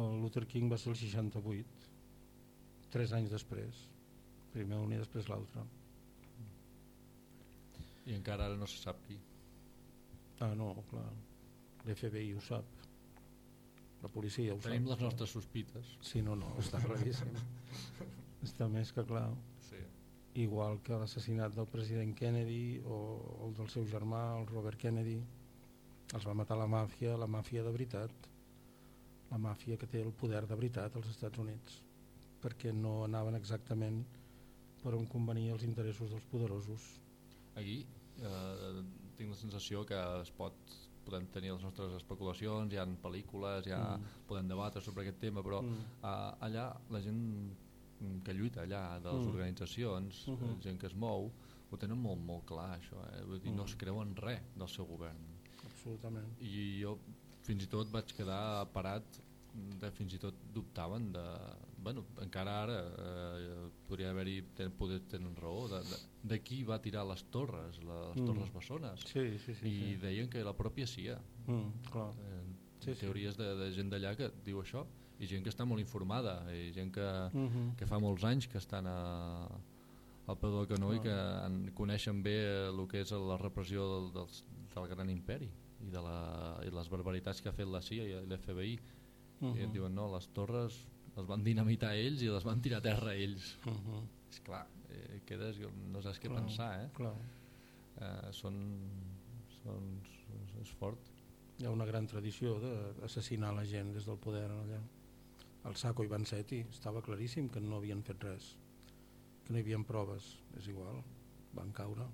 el Luther King va ser el 68 tres anys després primer un i després l'altre I encara ara no se sap qui. ah no, clar l'FBI ho sap la policia ho Tenim sap les nostres sospites. sí, no, no, està claríssim està més que clar Sí. igual que l'assassinat del president Kennedy o el del seu germà, el Robert Kennedy els va matar la màfia, la màfia de veritat la màfia que té el poder de veritat als Estats Units perquè no anaven exactament per on convenia els interessos dels poderosos Aquí eh, tinc la sensació que es pot podem tenir les nostres especulacions, hi ha pel·lícules, ja Mm. podem debatre sobre aquest tema, però Mm. uh, allà la gent que lluita allà, de les Mm. mm. organitzacions, Mhm. -huh. gent que es mou, ho tenen molt, molt clar, això. Eh? Vull dir, no Mm. es creuen res del seu govern. absolutament I jo fins i tot vaig quedar parat de fins i tot dubtaven de, bueno, encara ara eh, podria haver-hi ten, poder tenen raó de, de, de qui va tirar les torres les Mm. torres bessones sí, sí, sí, i sí. deien que la pròpia CIA Mm, clar. eh, Sí, sí. teories de, de gent d'allà que diu això i gent que està molt informada i gent que, Mm -hmm. que fa molts anys que estan a, al peu del canó i que en, coneixen bé el que és la repressió del, del, del gran imperi i, de la, i les barbaritats que ha fet la CIA i l'FBI Mm i et diuen no, les torres les van dinamitar ells i les van tirar a terra ells Mm -hmm. és clar, eh, quedes, no saps què Clar. pensar eh? clar. Eh, són, són és fort Hi ha una gran tradició d'assassinar la gent des del poder allà. El Saco i Vanzetti estava claríssim que no havien fet res, que no hi havia proves, és igual, van caure.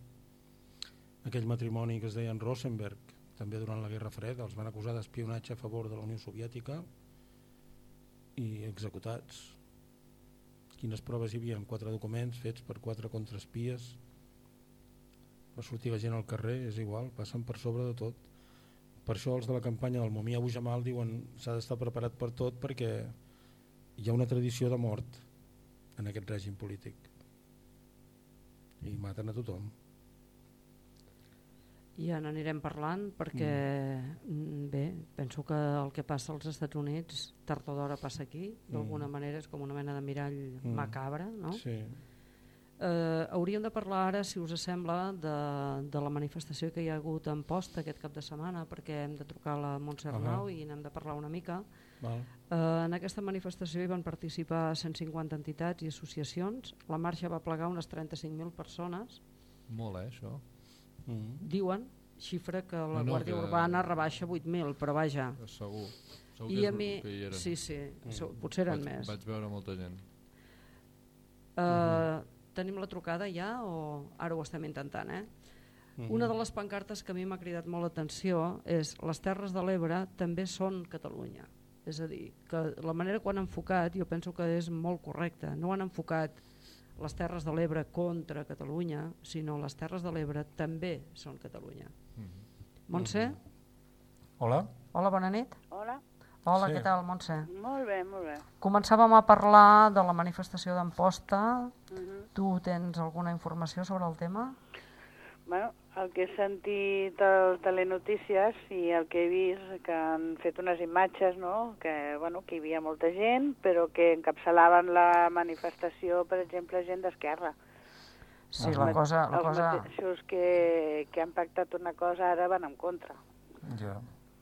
Aquell matrimoni que es deia en Rosenberg, també durant la Guerra Freda, els van acusar d'espionatge a favor de la Unió Soviètica i executats. Quines proves hi havia? Quatre documents fets per quatre contraespies. Va sortir la gent al carrer, és igual, passen per sobre de tot. Per això els de la campanya del Momia Abu Jamal diuen s'ha d'estar preparat per tot perquè hi ha una tradició de mort en aquest règim polític. I maten a tothom. Ja n'anirem parlant perquè, mm. bé, penso que el que passa als Estats Units tard o d'hora passa aquí, d'alguna Mm. manera és com una mena de mirall Mm. macabre, no? Sí. Eh, hauríem de parlar ara, si us sembla, de, de la manifestació que hi ha hagut en posta aquest cap de setmana, perquè hem de trucar a la Montse Arnau Ahà. i n'hem de parlar una mica. Val. Eh, en aquesta manifestació hi van participar 150 entitats i associacions. La marxa va plegar unes 35.000 persones. Molt, eh, això. Mm. Diuen, xifra que la No, no, Guàrdia que- Urbana rebaixa 8.000, però vaja. Segur. Segur I que a és mi, que hi eren. sí, sí, so- potser eren vaig, més. Vaig veure molta gent. Eh, Tenim la trucada ja o ara ho estem intentant, eh? Mhm. Una de les pancartes que a mi m'ha cridat molt l'atenció és les Terres de l'Ebre també són Catalunya. És a dir, que la manera que ho han enfocat jo penso que és molt correcta. No han enfocat les Terres de l'Ebre contra Catalunya, sinó les Terres de l'Ebre també són Catalunya. Mhm. Montse? Hola? Hola, bona nit. Hola, Hola, Sí. què tal, Montse? molt bé, molt bé. Començàvem a parlar de la manifestació d'Amposta. Uh Tu tens alguna informació sobre el tema? Bueno, el que he sentit al Telenotícies i el que he vist, que han fet unes imatges, no?, que, bueno, que hi havia molta gent, però que encapçalaven la manifestació, per exemple, gent d'Esquerra. Sí, Els la cosa... La els cosa... mateixos que, que han pactat una cosa ara van en contra. Ja.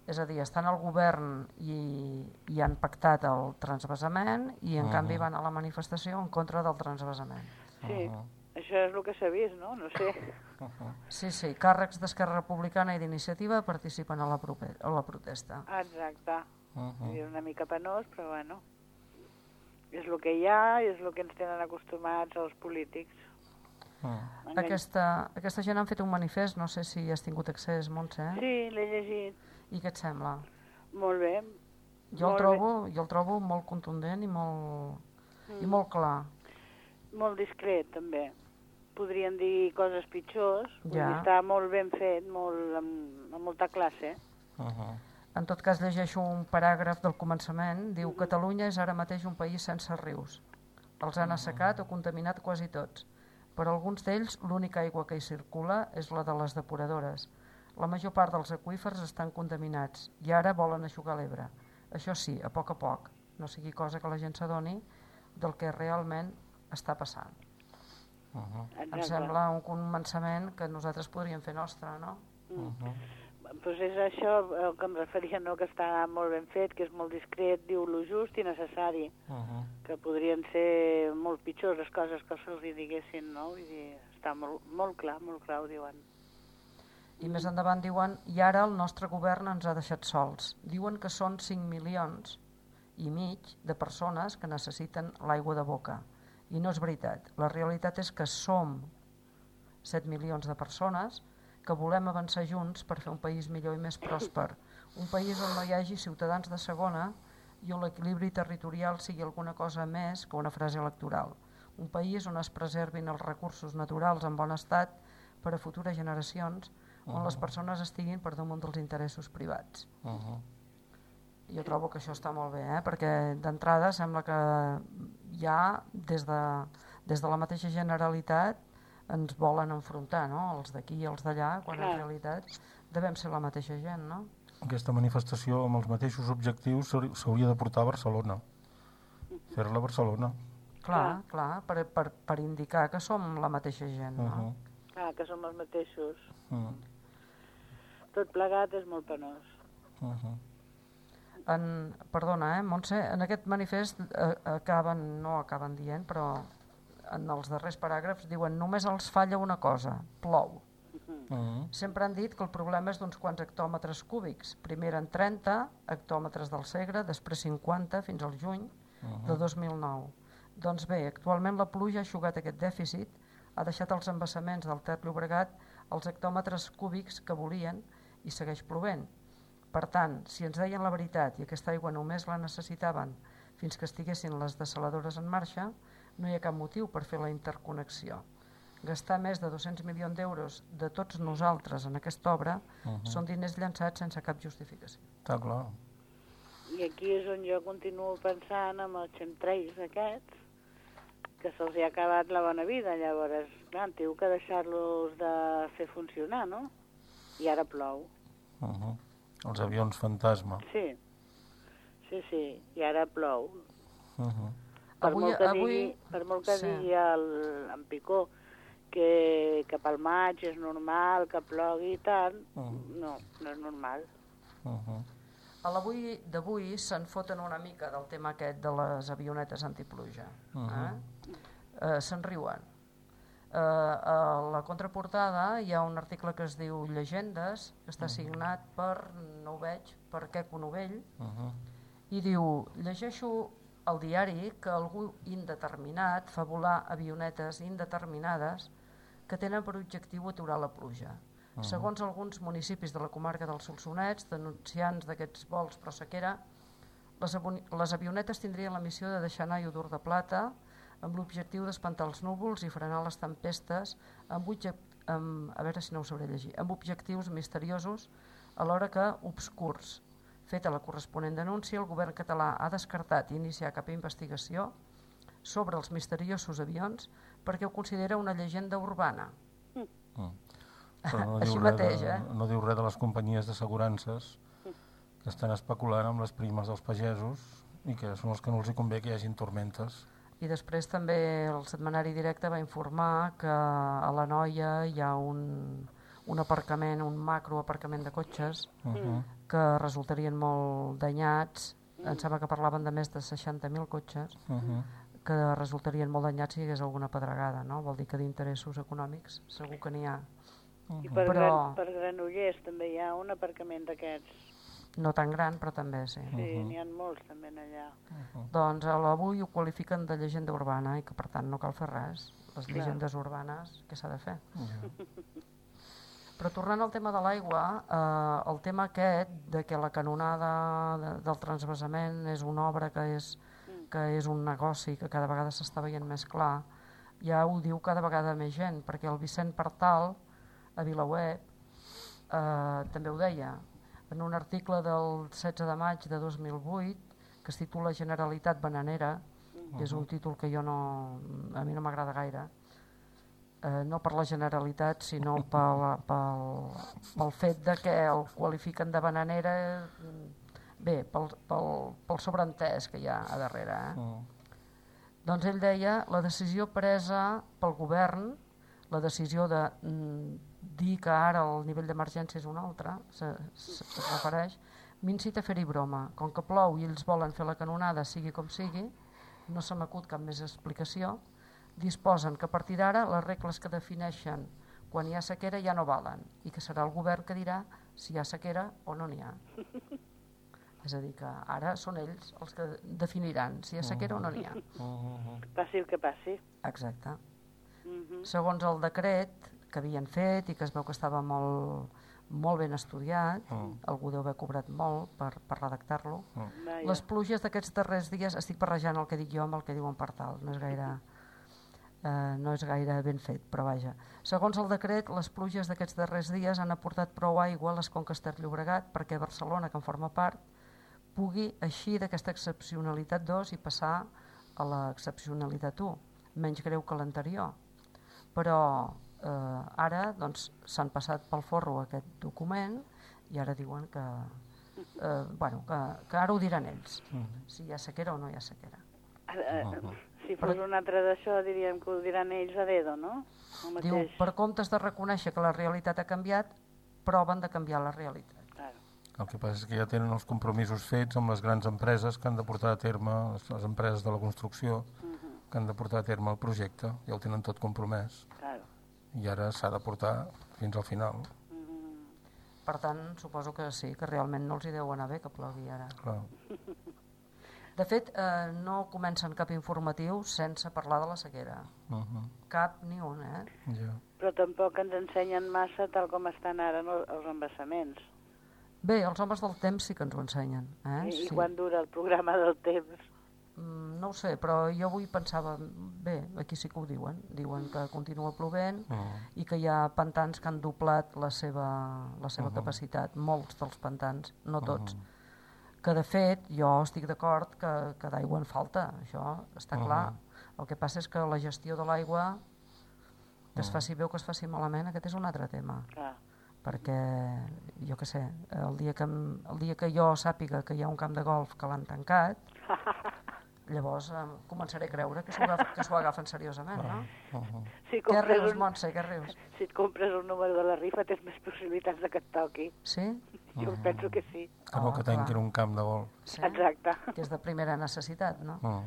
És a dir, estan al govern i, i han pactat el transvasament i en Ah. canvi van a la manifestació en contra del transvasament. Sí, Ahà. això és el que s'ha vist, no? No sé. Sí, sí, càrrecs d'Esquerra Republicana i d'Iniciativa participen a la, a la protesta. Exacte. Ahà. És una mica penós, però bueno. És el que hi ha i és el que ens tenen acostumats els polítics. Engany- Aquesta, aquesta gent han fet un manifest, no sé si has tingut accés, Montse, eh? Sí, l'he llegit. i què et sembla? Molt bé. Jo el, Molt trobo, jo el trobo molt contundent i molt, i molt clar. Molt discret, també. Podrien dir coses pitjors. Ja. dir, està molt ben fet, molt, amb, amb molta classe. Ahà. En tot cas, llegeixo un paràgraf del començament. Diu, Catalunya és ara mateix un país sense rius. Els han assecat o contaminat quasi tots. Per alguns d'ells, l'única aigua que hi circula és la de les depuradores. La major part dels aqüífers estan contaminats i ara volen aixugar l'Ebre. Això sí, a poc a poc, no sigui cosa que la gent s'adoni del que realment està passant. Ahà. Em sembla un començament que nosaltres podríem fer nostre, no? Ahà. Pues és això el que em referia, no? que està molt ben fet, que és molt discret, diu lo just i necessari, Ahà. que podrien ser molt pitjors les coses que se'ls hi diguessin, no? Vull dir, està molt, molt clar, molt clar, ho diuen. I més endavant diuen, i ara el nostre govern ens ha deixat sols. Diuen que són 5 milions i mig de persones que necessiten l'aigua de boca. I no és veritat. La realitat és que som 7 milions de persones que volem avançar junts per fer un país millor i més pròsper. Un país on no hi hagi ciutadans de segona i on l'equilibri territorial sigui alguna cosa més que una frase electoral. Un país on es preservin els recursos naturals en bon estat per a futures generacions, on les persones estiguin per damunt dels interessos privats. Ahà. Jo trobo que això està molt bé, eh? perquè d'entrada sembla que ja des de, des de la mateixa Generalitat ens volen enfrontar, no? els d'aquí i els d'allà, quan en realitat devem ser la mateixa gent, no? Aquesta manifestació amb els mateixos objectius s'hauri- s'hauria de portar a Barcelona. Fer-la a Barcelona. Clar, clar, per, per, per indicar que som la mateixa gent, no? Ahà. Clar, que som els mateixos. Ah. Tot plegat és molt penós. Ahà. En, perdona, eh, Montse, en aquest manifest eh, acaben, no acaben dient, però en els darrers paràgrafs diuen només els falla una cosa, plou. Mm. Sempre han dit que el problema és d'uns quants hectòmetres cúbics. Primer eren 30 hectòmetres del Segre, després 50 fins al juny de 2009. Doncs bé, actualment la pluja ha aixugat aquest dèficit, ha deixat els embassaments del Ter Llobregat els hectòmetres cúbics que volien i segueix plovent. Per tant, si ens deien la veritat i aquesta aigua només la necessitaven fins que estiguessin les desaladores en marxa, no hi ha cap motiu per fer la interconnexió. Gastar més de 200 milions d'euros de tots nosaltres en aquesta obra uh -huh. són diners llançats sense cap justificació. Està clar. I aquí és on jo continuo pensant amb els xemtrails aquests, que se'ls ha acabat la bona vida. Llavors, clar, teniu que deixar-los de fer funcionar, no? I ara plou. Uh -huh. Els avions fantasma. Sí, sí, sí, i ara plou. Uh -huh. Per Avui- molt que avui- digui, per molt que sí. digui el, en Picó que, que pel maig és normal que plogui i tal, Mhm. no, no és normal. Uh -huh. A l'avui d'avui se'n foten una mica del tema aquest de les avionetes antipluja. Mhm. eh? Eh, se'n riuen. Eh, a la contraportada hi ha un article que es diu Llegendes, que està signat per, no ho veig, per Queco Novell, Uh -huh. i diu, llegeixo al diari que algú indeterminat fa volar avionetes indeterminades que tenen per objectiu aturar la pluja. Uh -huh. Segons alguns municipis de la comarca dels Solsonets, denunciants d'aquests vols pro sequera, les, les avionetes tindrien la missió de deixar anar iodur de plata amb l'objectiu d'espantar els núvols i frenar les tempestes amb, amb, a veure si no ho sabré llegir, amb objectius misteriosos alhora que obscurs. Feta la corresponent denúncia, el govern català ha descartat iniciar cap investigació sobre els misteriosos avions perquè ho considera una llegenda urbana. Però no Així diu, mateix, de, eh? no diu res de les companyies d'assegurances que estan especulant amb les primes dels pagesos i que són els que no els hi convé que hi hagin tormentes. I després també el setmanari directe va informar que a la Noia hi ha un, un aparcament, un macro aparcament de cotxes Uh -huh. que resultarien molt danyats, em sembla que parlaven de més de 60.000 cotxes, Uh -huh. que resultarien molt danyats si hi hagués alguna pedregada, no? Vol dir que d'interessos econòmics segur que n'hi ha. I per, Però- Gran, per Granollers també hi ha un aparcament d'aquests. No tan gran, però també sí. Sí, n'hi ha molts també en allà. Doncs a l'avui ho qualifiquen de llegenda urbana i que per tant no cal fer res. Les Clar. llegendes urbanes, què s'ha de fer? Però tornant al tema de l'aigua, eh, el tema aquest de que la canonada de, del transvasament és una obra que és, que és un negoci que cada vegada s'està veient més clar, ja ho diu cada vegada més gent, perquè el Vicent Partal, a Vilaweb, eh, també ho deia, en un article del 16 de maig de 2008 que es titula Generalitat Bananera, que és un títol que jo no, a mi no m'agrada gaire, eh, no per la Generalitat, sinó pel, pel, pel fet de que el qualifiquen de bananera, bé, pel, pel, pel sobreentès que hi ha a darrere. Eh? Uh Doncs ell deia la decisió presa pel govern, la decisió de mm, dir que ara el nivell d'emergència és un altre, se, se, es refereix, m'incita a fer-hi broma. Com que plou i ells volen fer la canonada, sigui com sigui, no se m'acut cap més explicació, disposen que a partir d'ara les regles que defineixen quan hi ha sequera ja no valen i que serà el govern que dirà si hi ha sequera o no n'hi ha. És a dir, que ara són ells els que definiran si hi ha sequera o no n'hi ha. -huh. Passi el que passi. Exacte. Mhm. Segons el decret que havien fet i que es veu que estava molt, molt ben estudiat, Mm. algú deu haver cobrat molt per, per redactar-lo, Vaja. les pluges d'aquests darrers dies, estic barrejant el que dic jo amb el que diuen per tal, no és gaire, eh, no és gaire ben fet, però vaja. Segons el decret, les pluges d'aquests darrers dies han aportat prou aigua a les conques Ter Llobregat perquè Barcelona, que en forma part, pugui eixir d'aquesta excepcionalitat 2 i passar a l'excepcionalitat 1, menys greu que l'anterior. Però eh, ara doncs, s'han passat pel forro aquest document i ara diuen que, eh, bueno, que, que ara ho diran ells, si hi ha sequera o no hi ha sequera. Ara, eh, Si fos un altre d'això, diríem que ho diran ells a dedo, no? El Diu, per comptes de reconèixer que la realitat ha canviat, proven de canviar la realitat. Claro. El que passa és que ja tenen els compromisos fets amb les grans empreses que han de portar a terme, les, les empreses de la construcció, que han de portar a terme el projecte, ja ho tenen tot compromès. Claro. I ara s'ha de portar fins al final. Per tant, suposo que sí, que realment no els hi deu anar bé que plogui ara. Clar. De fet, eh, no comencen cap informatiu sense parlar de la sequera. Uh -huh. Cap ni un, eh? ja. Però tampoc ens ensenyen massa tal com estan ara no, els embassaments. Bé, els homes del temps sí que ens ho ensenyen. Eh? I, Sí. I quan dura el programa del temps? Mm, no ho sé, però jo avui pensava... Bé, aquí sí que ho diuen. Diuen que continua plovent Uh i que hi ha pantans que han doblat la seva, la seva capacitat, molts dels pantans, no tots. Que de fet, jo estic d'acord que, que d'aigua en falta, això està clar. El que passa és que la gestió de l'aigua, que es faci bé o que es faci malament, aquest és un altre tema. Clar. Perquè, jo què sé, el dia que, el dia que jo sàpiga que hi ha un camp de golf que l'han tancat, llavors eh, començaré a creure que s'ho agafen, agafen seriosament, no? Si Què compres, rius, un, Montse, què rius? si et compres un número de la rifa tens més possibilitats de que et toqui. Sí? Jo penso que sí. Que no Ah, que clar. tanquin un camp de golf. sí? Exacte. Que és de primera necessitat, no? Uh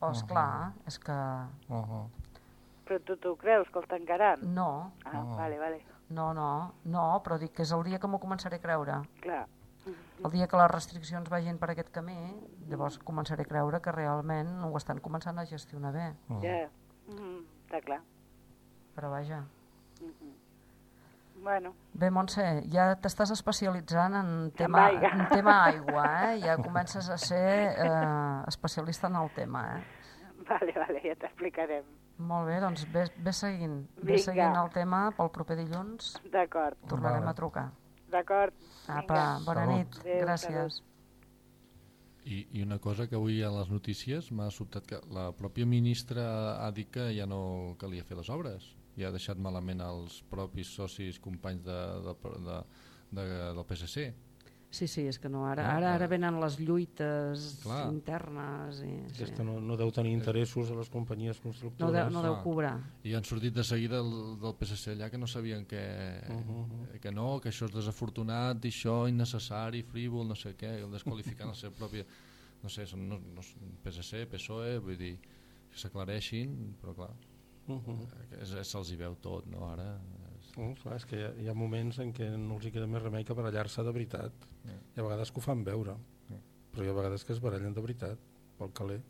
O, esclar, és que -huh. Però tu t'ho creus, que el tancaran? no, Ah, vale, vale. no, no, no, però dic que és el dia que m'ho començaré a creure. Clar. El dia que les restriccions vagin per aquest camí, llavors començaré a creure que realment ho estan començant a gestionar bé. Ja. Mm, està clar. Però vaja. Bueno, Bé, Montse, ja t'estàs especialitzant en tema, aigua. en tema aigua, eh? Ja comences a ser eh, especialista en el tema, eh? vale, vale, ja t'explicarem. Molt bé, doncs ve, ve seguint, ve Vinga. seguint el tema pel proper dilluns. D'acord, Tornarem Vale. a trucar. D'acord. Apa, bona Salut. nit, Adéu, gràcies. I, I una cosa que avui a les notícies m'ha sobtat que la pròpia ministra ha dit que ja no calia fer les obres i ha deixat malament els propis socis companys de, de, de, de, del PSC. Sí, sí, és que no, ara, Ah, ara, ara venen les lluites Clar. internes i... Sí. Aquesta no, no deu tenir interessos a les companyies No constructores. deu, no deu clar. cobrar. I han sortit de seguida del, del PSC allà que no sabien que, que no, que això és desafortunat, i això innecessari, frívol, no sé què, desqualificant la seva pròpia... No sé, són no, no, PSC, PSOE, vull dir, que s'aclareixin, però clar, Uh -huh. és- és- se'ls hi veu tot, no, ara... Uh, clar, és que hi ha, hi ha moments en què no els hi queda més remei que barallar-se de veritat. Hi ha vegades que ho fan veure, però hi ha vegades que es barallen de veritat, pel caler.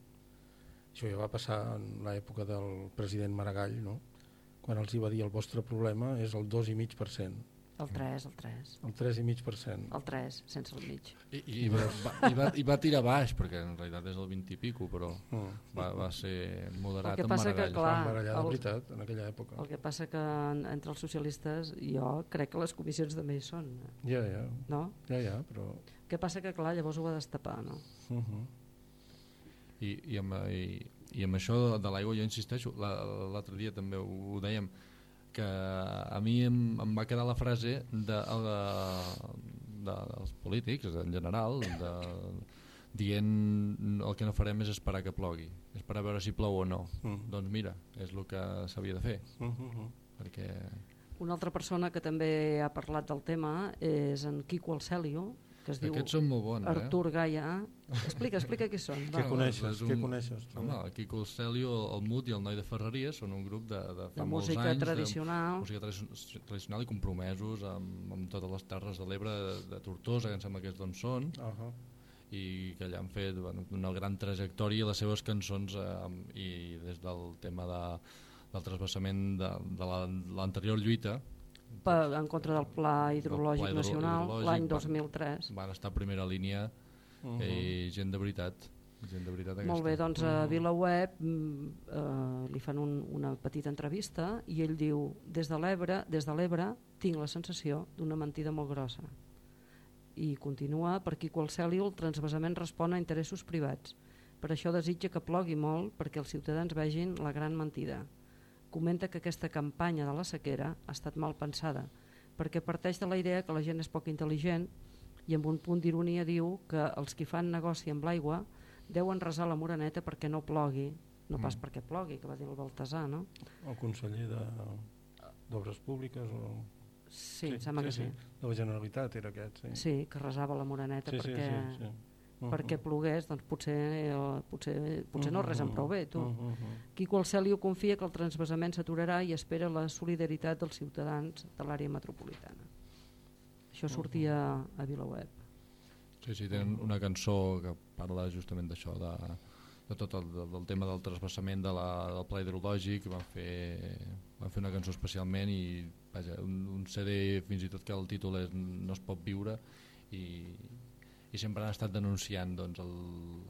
Això ja va passar en l'època del president Maragall, no? quan els hi va dir el vostre problema és el 2,5%, El 3, el 3. el 3,5%. El 3, sense el mig. I, i, va, va, i, va, I va tirar baix, perquè en realitat és el 20 i pico, però Mm. va, va ser moderat El que amb passa que, clar, barallar de el- veritat en aquella època. El que passa que en- entre els socialistes jo crec que les comissions també hi són, Ja, ja, no? ja, ja, però... El que passa que, clar, llavors ho va destapar, no? Uh -huh. I, i, amb, i, i amb això de l'aigua jo insisteixo la- l'altre dia també ho, ho dèiem que a mi em, em va quedar la frase de, de, de, dels polítics en general de, dient el que no farem és esperar que plogui esperar a veure si plou o no Mm. doncs mira, és el que s'havia de fer Uh -huh. perquè Una altra persona que també ha parlat del tema és en Quico Alcelio, que es diu aquests són molt bons Artur Gaia. Explica, explica qui són. Què coneixes? és un- Què coneixes? tu? Home, el Quico Celio, el Mut i el Noi de Ferreries són un grup de, de fa De molts música anys tradicional. de música tradi- tradicional i compromesos amb, amb totes les terres de l'Ebre de, de Tortosa, que em sembla que és d'on són Uh -huh. i que allà han fet bueno, una gran trajectòria les seves cançons eh, amb- i des del tema de, del trasbassament de, de la- l'anterior lluita Pa, en contra del Pla Hidrològic Pla hidro- Nacional l'any van- 2003. van estar a primera línia Uh -huh. i gent de veritat gent de veritat aquesta. Molt bé, doncs a VilaWeb mm, eh, li fan un, una petita entrevista i ell diu des de l'Ebre des de l'Ebre tinc la sensació d'una mentida molt grossa i continua per qui qual cèl·lul el transvasament respon a interessos privats per això desitja que plogui molt perquè els ciutadans vegin la gran mentida comenta que aquesta campanya de la sequera ha estat mal pensada perquè parteix de la idea que la gent és poc intel·ligent i amb un punt d'ironia diu que els qui fan negoci amb l'aigua deuen resar la moreneta perquè no plogui, no pas perquè plogui, que va dir el Baltasar, no? El conseller d'Obres Públiques o... Sí, sí em sembla que sí. De la Generalitat era aquest, sí. Sí, que resava la moreneta sí, sí, perquè... sí, sí. Mhm. perquè plogués, doncs potser, eh, potser, potser no res en prou bé, tu. Uh -huh. Quico Alceliu confia que el transvasament s'aturarà i espera la solidaritat dels ciutadans de l'àrea metropolitana. Això sortia a VilaWeb. Sí, sí, tenen una cançó que parla justament d'això, de, de tot el del, del tema del trasbassament de la, del pla hidrològic, van fer, van fer una cançó especialment i vaja, un, un CD fins i tot que el títol és No es pot viure i, i sempre han estat denunciant doncs, el,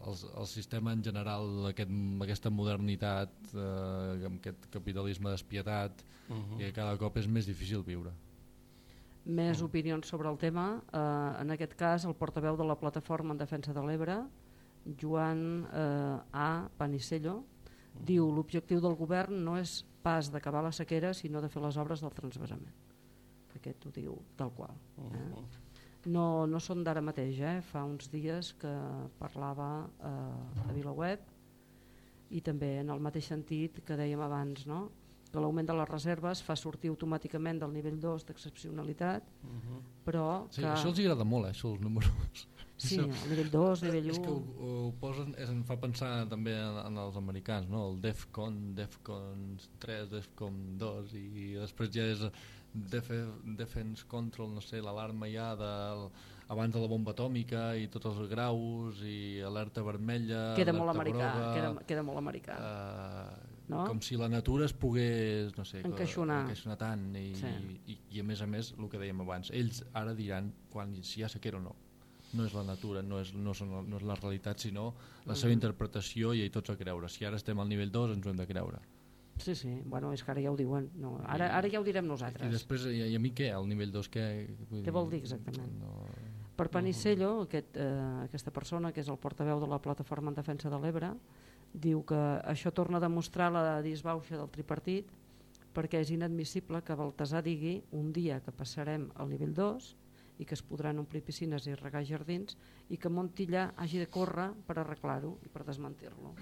el, el sistema en general, aquest, aquesta modernitat, eh, amb aquest capitalisme despietat Uh -huh. i que cada cop és més difícil viure. Més opinions sobre el tema. Eh, en aquest cas, el portaveu de la plataforma en defensa de l'Ebre, Joan eh, A. Panicello, diu l'objectiu del govern no és pas d'acabar la sequera, sinó de fer les obres del transvasament. Aquest ho diu tal qual. Eh? No, no són d'ara mateix, eh? fa uns dies que parlava eh, a VilaWeb i també en el mateix sentit que dèiem abans, no? Que l'augment de les reserves fa sortir automàticament del nivell 2 d'excepcionalitat, però Sí, que... Això els agrada molt, eh, això, els números. Sí, el nivell 2, nivell 1... És que ho, ho posen, és, em fa pensar també en, en els americans, no? el DEFCON, DEFCON 3, DEFCON 2 i després ja és Def Defense Control, no sé, l'alarma ja de, abans de la bomba atòmica i tots els graus i alerta vermella, Queda molt americà, groga, queda, queda molt americà. eh, No? com si la natura es pogués no sé, que- Encaixonar. encaixonar tant i, Sí. i, i a més a més el que dèiem abans ells ara diran quan, si hi ha sequera o no no és la natura, no és, no són, no és la realitat sinó la seva Mhm. interpretació i a tots a creure si ara estem al nivell 2 ens ho hem de creure Sí, sí, bueno, és que ara ja ho diuen. No, ara, ara ja ho direm i nosaltres. després, i, i a mi què? al nivell 2 què? Què vol dir exactament? No, Per Panicello, aquest, eh, aquesta persona que és el portaveu de la plataforma en defensa de l'Ebre, diu que això torna a demostrar la disbauxa del tripartit perquè és inadmissible que Baltasar digui un dia que passarem al nivell 2 i que es podran omplir piscines i regar jardins i que Montillà hagi de córrer per arreglar-ho i per desmentir-lo.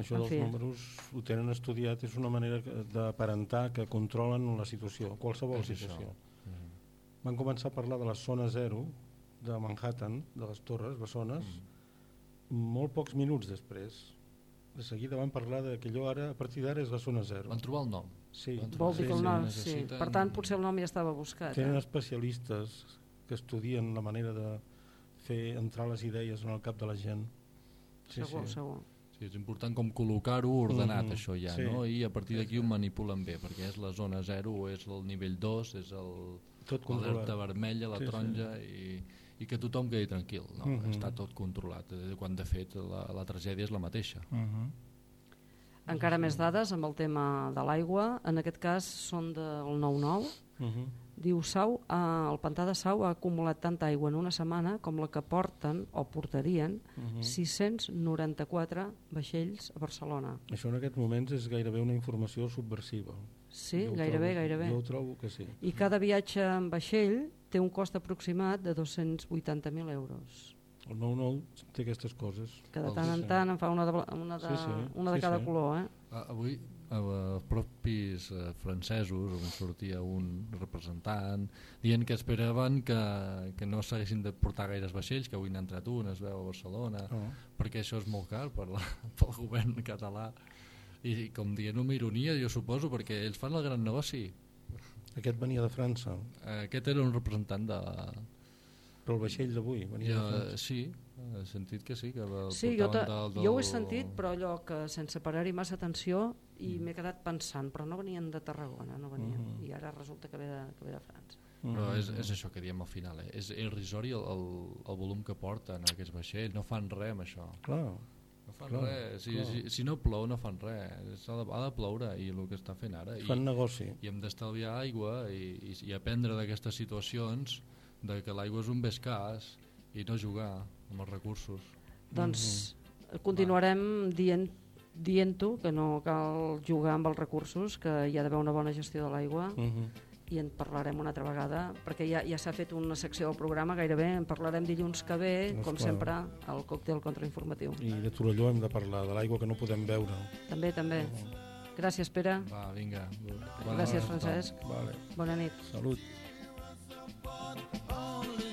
Això En dels fi. números ho tenen estudiat, és una manera d'aparentar que controlen la situació, qualsevol situació. Mhm. Van començar a parlar de la zona zero de Manhattan, de les torres bessones, Mm. Molt pocs minuts després. De seguida van parlar de que allò ara, a partir d'ara, és la zona zero. van trobar el nom Sí, van Vol dir sí, que el sí, nom, sí. necessiten- Per tant, potser el nom ja estava buscat. Tenen Eh? especialistes que estudien la manera de fer entrar les idees en el cap de la gent. Sí, Segur, sí. segur. Sí, és important com col·locar-ho ordenat, Mhm, això ja, sí. no? I a partir d'aquí ho manipulen bé, perquè és la zona 0 o és el nivell 2, és el Tot l'alerta controlat. vermella, la Sí, sí. taronja i, i que tothom quedi tranquil. No? Mhm. Està tot controlat, eh, quan de fet la, la tragèdia és la mateixa. Uh -huh. Encara més dades amb el tema de l'aigua, en aquest cas són del 9-9. Uh -huh. Diu Sau, eh, el pantà de Sau ha acumulat tanta aigua en una setmana com la que porten o portarien Uh -huh. 694 vaixells a Barcelona. Això en aquests moments és gairebé una informació subversiva. Sí, Jo gairebé, trobo, gairebé. Jo ho trobo que sí. I cada viatge en vaixell té un cost aproximat de 280.000 euros. El 9-9 té aquestes coses. Que de Vol tant en sí. tant en fa una de, una de, Sí, sí, una de sí, cada sí. color, eh? Ah, Avui eh, els propis eh, francesos, on sortia un representant, dient que esperaven que, que no s'haguessin de portar gaires vaixells, que avui n'ha entrat un, es veu a Barcelona, Oh. perquè això és molt car per la, pel govern català. I com dient una ironia, jo suposo, perquè ells fan el gran negoci. Aquest venia de França, Eh, Aquest era un representant de... però el vaixell d'avui venia Ja, de França. sí, he sentit que sí, que el Sí, jo, te, del, del... jo ho he sentit, però allò que sense parar-hi massa atenció i Mm. m'he quedat pensant, però no venien de Tarragona, no venien, Mhm. i ara resulta que ve de, que ve de França. Però Mhm. és, és això que diem al final, eh? és irrisori el, el, el volum que porten aquests vaixells, no fan res amb això. Clar, fan Clar, res, si, clar. si, si no plou no fan res, ha de, ha de ploure i el que està fent ara. I, fan negoci. i hem d'estalviar aigua i, i, i aprendre d'aquestes situacions de que l'aigua és un bé escàs i no jugar amb els recursos. Doncs Mhm. continuarem dient dient-ho que no cal jugar amb els recursos, que hi ha d'haver una bona gestió de l'aigua Mhm. I en parlarem una altra vegada, perquè ja, ja s'ha fet una secció del programa, gairebé en parlarem dilluns que ve, Doncs com clar. sempre, al còctel contrainformatiu. I de Torelló hem de parlar, de l'aigua que no podem beure. També, també. Gràcies, Pere. Va, vinga. Gràcies, Francesc. Vale. Bona nit. Salut. Only